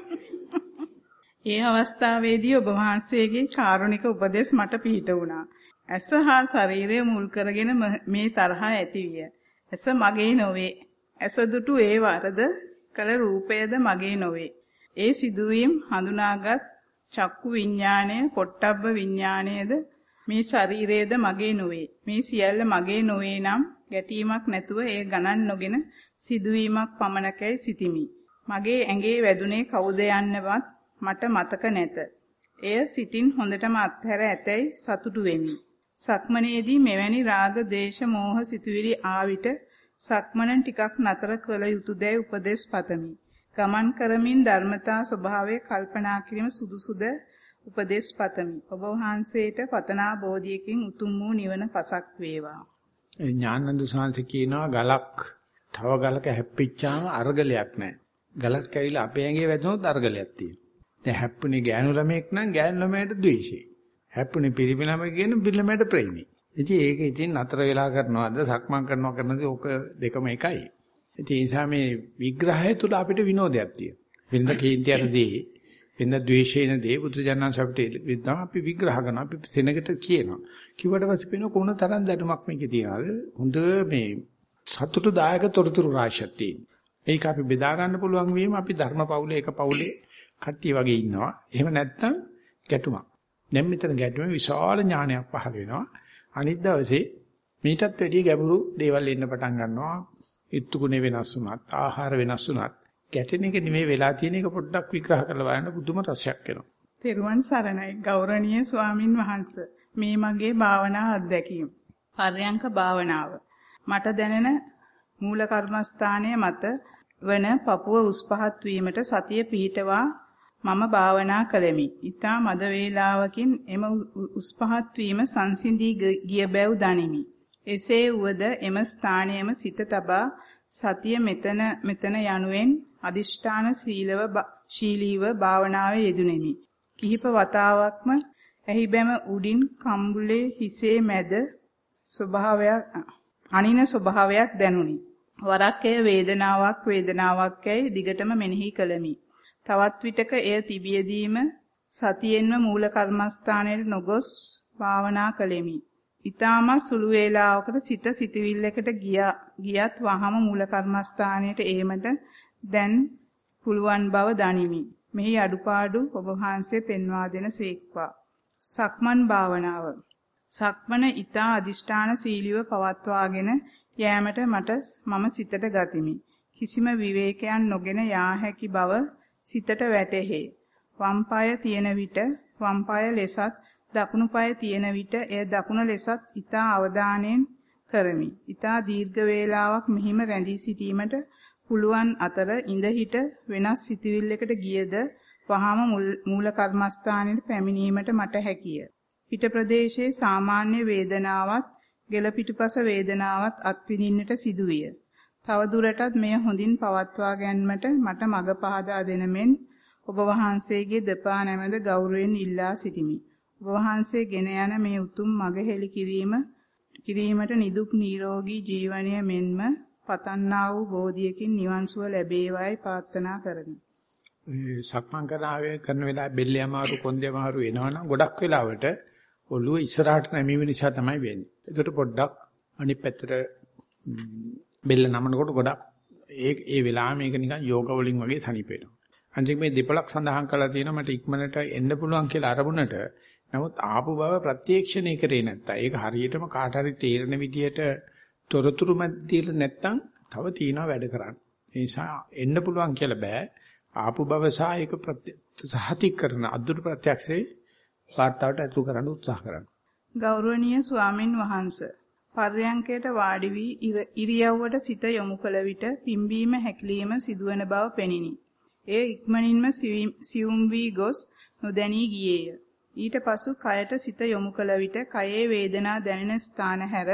ඒ අවස්ථාවේදී ඔබ වහන්සේගේ කාරුණික උපදෙස් මට පිහිට වුණා. ඇස හා ශරීරය මුල් කරගෙන මේ තරහ ඇතිවිය. ඇස මගේ නොවේ. ඇස දුටු ඒ වරද කල රූපයද මගේ නොවේ. ඒ සිදුවීම් හඳුනාගත් චක්කු විඥාණය, පොට්ටබ්බ විඥාණයද මේ ශරීරයේද මගේ නොවේ. මේ සියල්ල මගේ නොවේ නම් ගැටීමක් නැතුව එය ගණන් නොගෙන සිදුවීමක් පමණකයි සිටිමි. මගේ ඇඟේ වැදුනේ කවුද යන්නවත් මට මතක නැත. එය සිතින් හොඳටම අත්හැර ඇතැයි සතුටු වෙමි. සක්මනේදී මෙවැනි රාග, දේශ, මෝහ සිතුවිලි ආවිට සක්මනන් ටිකක් නතර කළ යුතුයදැයි උපදෙස් පතමි. ගමන් කරමින් ධර්මතා ස්වභාවය කල්පනා කිරීම සුදුසුද උපදෙස් පතමි. ඔබ වහන්සේට පතනා බෝධියකින් උතුම් වූ නිවන පසක් වේවා. ඥානන්ද සාංශ කියනවා ගලක් තව ගලක හැප්පිච්චාම අර්ගලයක් නැහැ. ගලක් ඇවිල්ලා අපේ ඇඟේ වැදුනොත් අර්ගලයක් තියෙනවා. දැන් හැප්පුණේ ගෑනු ළමයෙක් නම් ගෑනු ළමයට ද්වේෂයි. හැප්පුණේ පිරිමි ළමයෙක් කියන පිරිමි ළමයට ප්‍රේමයි. ඉතින් ඒක ඉතින් නතර වෙලා කරනවද සක්මන් කරනවා කරනද ඕක දෙකම එකයි. ඉතින් ඒ නිසා මේ විග්‍රහය තුල අපිට විනෝදයක් තියෙනවා. වෙනද කේන්තියන දේ වෙන ද්වේෂේන දේ බුදුජානක අපිට විද්දා අපි විග්‍රහ කරනවා අපි සෙනගට කියනවා. කිව්වට පස්සේ පේන කොන තරම් දැනුමක් මේකේ තියනවාද? හොඳ මේ සතුටුදායක තොරතුරු රාශියක් තියෙනවා. ඒක අපි බෙදා ගන්න පුළුවන් වීම අපි ධර්ම පවුලේ එක පවුලේ කට්ටිය වගේ ඉන්නවා. එහෙම නැත්නම් ගැටුමක්. දැන් මෙතන ගැටුමේ විශාල ඥානයක් පහළ වෙනවා. අනිත් දවසේ මීටත් වැඩිය ගැඹුරු දේවල් එන්න පටන් ගන්නවා. ඊත්තුකුනේ වෙනස් වුණත්, ආහාර වෙනස් වුණත් ගැටෙන එක නෙමෙයි වෙලා තියෙන එක පොඩ්ඩක් විග්‍රහ කරලා බලන්න පුදුම රසයක් එනවා. තෙරුවන් සරණයි ගෞරවනීය ස්වාමින් වහන්සේ. මේ මගේ භාවනා අත්දැකීම. පර්යංක භාවනාව. මට දැනෙන මූල කර්මස්ථානයේ මත වන පපුව උස් පහත් වීමට සතිය පිහිටවා මම භාවනා කළෙමි. ඊතා මද වේලාවකින් එම උස් පහත් වීම සංසිඳී ගිය බැව් දනිමි. එසේ වුවද එම ස්ථානයේම සිත තබා සතිය මෙතන මෙතන යනුවෙන් අදිෂ්ඨාන සීලව ශීලීව භාවනාවේ යෙදුණෙමි. කිහිප වතාවක්ම එහි බැම උඩින් කම්බුලේ හිසේ මැද ස්වභාවයක් අනින ස්වභාවයක් දැනුනි. වරක් එය වේදනාවක් වේදනාවක් යයි දිගටම මෙනෙහි කළමි. තවත් විටක එය තිබියදීම සතියෙන්ම මූල කර්මස්ථානයේ නොගොස් භාවනා කළෙමි. ඊටමත් සුළු වේලාවකට සිත සිතවිල්ලකට ගියත් වහම මූල කර්මස්ථානයට ඒමට දැන් පුළුවන් බව දනිමි. මෙහි අඩුපාඩු ඔබ වහන්සේ පෙන්වා දෙන සේක්වා. සක්මන් භාවනාව. සක්මන ඊතා අදිෂ්ඨාන සීලිව පවත්වාගෙන යෑමට මට මම සිතට ගතිමි. කිසිම විවේකයන් නොගෙන යා හැකි බව සිතට වැටහෙයි. වම් පාය තියෙන විට වම් පාය ලෙසත් දකුණු පාය තියෙන විට එය දකුණ ලෙසත් ඊතා අවධානයෙන් කරමි. ඊතා දීර්ඝ වේලාවක් මෙහිම රැඳී සිටීමට පුළුවන් අතර ඉඳ හිට වෙනස් සිතුවිල්ලකට ගියද වහාම මූල කර්මස්ථානයේ පැමිණීමට මට හැකිය. පිට ප්‍රදේශයේ සාමාන්‍ය වේදනාවත් ගෙල පිටුපස වේදනාවත් අත්විඳින්නට සිදුවිය. තව දුරටත් මෙය හොඳින් පවත්වා ගැනීමට මට මඟ පහදා දෙන මෙන් ඔබ වහන්සේගේ දෙපා නැමද ගෞරවයෙන් ඉල්ලා සිටිමි. ඔබ වහන්සේ ගෙන යන මේ උතුම් මඟ හෙළි කිරීම කිරීමට නිදුක් නිරෝගී ජීවනය මෙන්ම පතන්නා වූ බෝධියකින් නිවන් සුව ලැබේවායි ප්‍රාර්ථනා කරමි. සක්මන් කරනාවේ කරන වෙලාවේ බෙල්ල යමාරු කොන්දේ යමාරු එනවනම් ගොඩක් වෙලාවට ඔළුව ඉස්සරහට නැමීම නිසා තමයි වෙන්නේ. ඒකට පොඩ්ඩක් අනිත් පැත්තට බෙල්ල නමනකොට ගොඩක් ඒ ඒ වෙලාව මේක නිකන් යෝග වලින් වගේ තනිප වෙනවා. අන්තිම මේ දෙපලක් සඳහන් කරලා තියෙනවා මට ඉක්මනට එන්න පුළුවන් කියලා අරමුණට. නමුත් ආපු බව ප්‍රත්‍යක්ෂණය කරේ නැත්තම් ඒක හරියටම කාට හරි තේරෙන විදියට තොරතුරු මැදියල නැත්තම් තව තියනවා වැඩ කරන්න. ඒ නිසා එන්න පුළුවන් කියලා බෑ. ආපු බව සහ ඒක සහතික කරන අදුරු ප්‍රත්‍යක්ෂේ වාර්තාවට ඇතුළු කරන්න උත්සාහ කරන්න. ගෞරවනීය ස්වාමින් වහන්සේ පර්යංකයට වාඩි වී ඉරියව්වට සිත යොමු කළ විට පිම්බීම හැකිලිම සිදුවන බව පෙනිනි. එය ඉක්මනින්ම සියුම් වී ගොස් නොදැනී ගියේය. ඊට පසු කයට සිත යොමු කළ විට කයේ වේදනා දැනෙන ස්ථාන හැර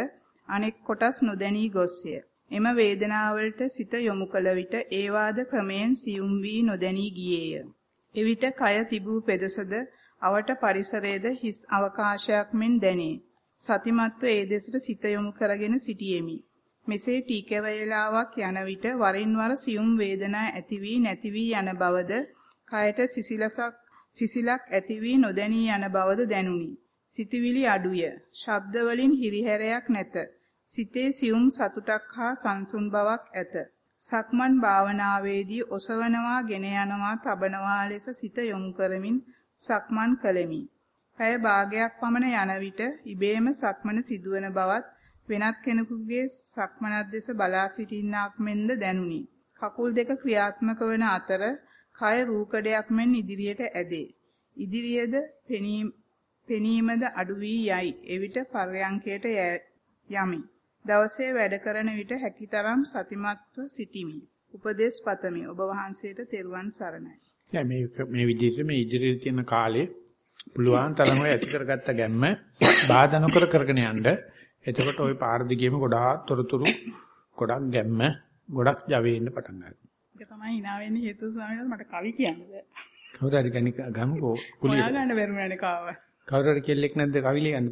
අනෙක් කොටස් නොදැනී ගොස්ය. එම වේදනාවලට සිත යොමු කළ විට ඒවාද ක්‍රමයෙන් සියුම් වී නොදැනී ගියේය. එවිට කය තිබූ පෙදසද අවට පරිසරයේද හිස් අවකාශයක් මෙන් දැනේ. සතිමත්ව ඒ දෙසට සිත යොමු කරගෙන සිටියෙමි. මෙසේ ටික වේලාවක් යන විට වරින් වර සියුම් වේදනා ඇති වී නැති වී යන බවද කයට සිසිලසක් සිසිලක් ඇති වී නොදැනී යන බවද දැනුනි. සිතවිලි අඩුය. ශබ්ද වලින් හිරිහැරයක් නැත. සිතේ සියුම් සතුටක් හා සංසුන් බවක් ඇත. සක්මන් භාවනාවේදී ඔසවනවා, ගෙන යනවා, තබනවා ලෙස සිත යොමු කරමින් සක්මන් කළෙමි. පැය භාගයක් පමණ යන විට ඉබේම සක්මන සිදුවන බවත් වෙනත් කෙනෙකුගේ සක්මනක් දෙස බලා සිටින්නාක් මෙන්ද දැනුනි. කකුල් දෙක ක්‍රියාත්මක වන අතර කය රූකඩයක් මෙන් ඉදිරියට ඇදේ. ඉදිරියේද පෙනීමද අඩු වී යයි. එවිට පර්යංකයට යමි. දවසේ වැඩ කරන විට හැකිතරම් සතිමත්ව සිටිමි. උපදේශ පතමි. ඔබ වහන්සේට තෙරුවන් සරණයි. මේ මේ විදිහට මේ ඉදිරියේ තියෙන කාලේ පුළුවන් තරම ඇති කරගත්ත ගැම්ම බාධා නොකර කරගෙන යන්න. එතකොට ওই පාර දිගේම ගොඩාක් තොරතුරු ගොඩක් ගැම්ම ගොඩක් ජවෙන්න පටන් ගන්නවා. ඒක තමයි hina වෙන්නේ හේතු ස්වාමීන් වහන්සේ මට කවි කියන්න. කවුරු හරි කෙනෙක් ගමුකෝ කුලිය. හොයා ගන්න බැරුණානේ කාව. කවුරු හරි කෙල්ලෙක් නැද්ද කවි ලියන්න.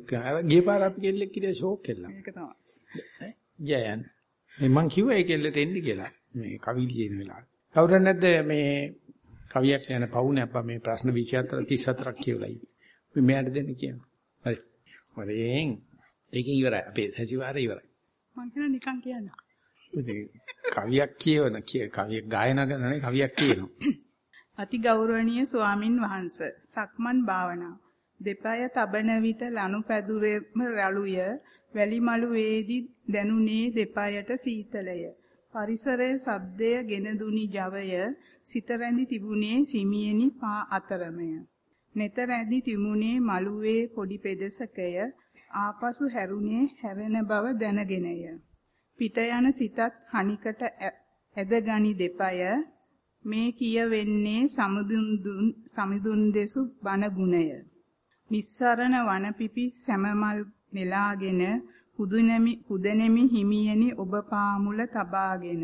ගිය පාර අපි කෙල්ලෙක් කිව්වේ ෂෝක් කෙල්ලක්. ඒක තමයි. යයන්. මේ මං කිව්වා ඒ කෙල්ලට එන්න කියලා. මේ කවි ලියන වෙලාවට. කවුරු නැද්ද මේ කවියක් ලියන පවුනේ අප්පා මේ ප්‍රශ්න 24 34ක් කියවලා ඉන්නේ. අපි මෙයාට දෙන්න කියනවා. හරි. වරෙන් ඒකෙන් ඉවරයි. අපේ සතිವಾರය ඉවරයි. මං කියන නිකන් කියන්න. කවියක් කියවන කවියක් ගායනා කරනනේ කවියක් කියනවා. *coughs* අති ගෞරවනීය ස්වාමින් වහන්සේ සක්මන් භාවනාව දෙපය තබන විට ලනු පැදුරේම රළුය වැලි මළුවේදී දැනුනේ දෙපයට සීතලය. පරිසරයේ ශබ්දය ගෙන දුනි ජවය සිත රැඳි තිබුණේ සිමියනි පා අතරමය. නෙත රැඳි තිබුණේ මළුවේ පොඩි පෙදසකය ආපසු හැරුණේ හැරෙන බව දැනගෙනය. පිට යන සිතත් හනිකට ඇදගනි දෙපය මේ කියවෙන්නේ සමුදුන් සමිදුන් දෙසු බණ ගුණය. නිස්සරණ වනපිපි සැමමල් නෙලාගෙන කුදුනැමි කුදනැමි හිමියනි ඔබ පාමුල තබාගෙන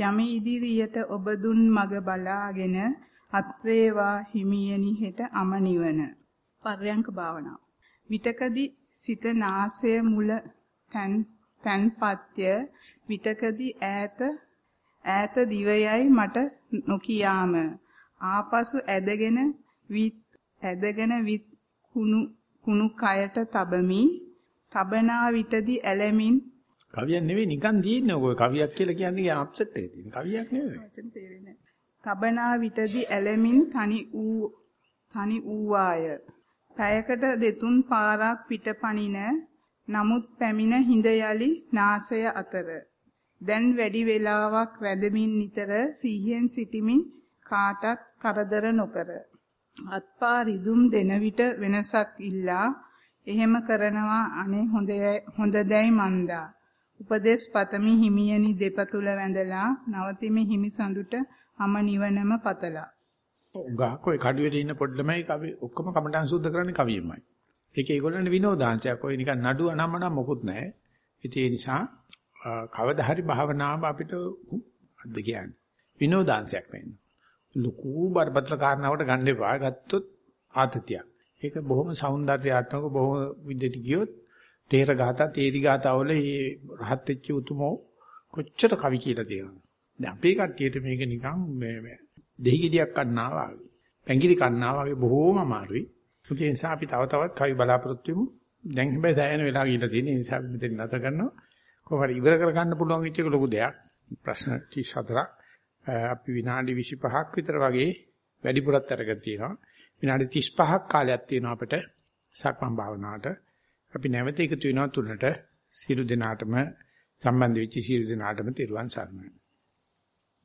යමි ඉදිරියට ඔබ දුන් මග බලාගෙන අත්වේවා හිමියනි හෙට අමනිවන. පර්යංක භාවනාව. විතකදී සිත නාසය මුල තන් තන්පත්ය. විටකදී ඈත ඈත දිවයයි මට නොකියාම. ආපසු ඇදගෙන විත් ඇදගෙන විත් කුණු කුණු කයට තබමි. තබනා විටදී ඇලමින් කවියක් නෙවෙයි නිකන් තියෙන්නේ ඔය කවියක් කියලා කියන්නේ අප්සෙට් එකේ තියෙන කවියක් නෙවෙයි. වචන තේරෙන්නේ තබනා විටදී ඇලමින් තනි ඌ තනි ඌවාය. පැයකට දෙතුන් පාරක් පිටපණින නමුත් පැමිණ හිඳ යලි නාසය අතර. දැන් වැඩි වේලාවක් රැඳමින් නිතර සිහියෙන් සිටිමින් කාටත් කරදර නොකර. අත්පා රිදුම් දෙන විට වෙනසක් ඉල්ලා එහෙම කරනවා අනේ හොඳදැයි මන්දා. උපදේශ පතමි හිමියනි දෙපතුල වැඳලා නවතිමි හිමි සඳුට මම නිවනම පතලා. උගාක ඔය කඩුවේ ඉන්න පොඩි ළමයි කවි ඔක්කොම කමටන් සුද්ධ කරන්නේ කවියමයි. ඒක ඒගොල්ලන්ට විනෝදාංශයක්. ඔය නිකන් නඩු අනම්මන මොකුත් නැහැ. ඉතින් ඒ නිසා කවදා හරි භාවනාව අපිට අද්ද කියන්නේ විනෝදාංශයක් වෙන්න. ලুকু බරපතල කාරණාවට ගන්න එපා. ගත්තොත් ආතතියක්. ඒක බොහොම సౌందర్యාත්මක බොහොම විදිහට ගියොත් තේර ගාථා තේරි ගාථා වල මේ රහත් වෙච්ච උතුමෝ කොච්චර කවි කියලා තියෙනවද? දැන් අපේ කට්ටියට මේක නිකන් මේ දෙහි ගෙඩියක් කන්නා වගේ. පැංගිරි කන්නා වගේ බොහෝම අමාරුයි. ඒ නිසා අපි තව තවත් කවි බලාපොරොත්තු වෙමු. දැන් හැබැයි දැයන වෙලාව ගිහිල්ලා තියෙන නිසා අපි මෙතන නැත කරනවා. කොහොමද ඉවර කරගන්න පුළුවන් වෙච්ච එක ලොකු දෙයක්. ප්‍රශ්න 34ක් අපි විනාඩි 25ක් විතර වගේ වැඩිපුරත් අරගෙන තියෙනවා. විනාඩි 35ක් කාලයක් තියෙනවා අපිට සක්මන් භාවනාවට. අපි නැවත එකතු වෙනවා තුනට සියලු දෙනාටම සම්බන්ධ වෙච්ච සියලු දෙනාටම තෙරුවන් සරණයි.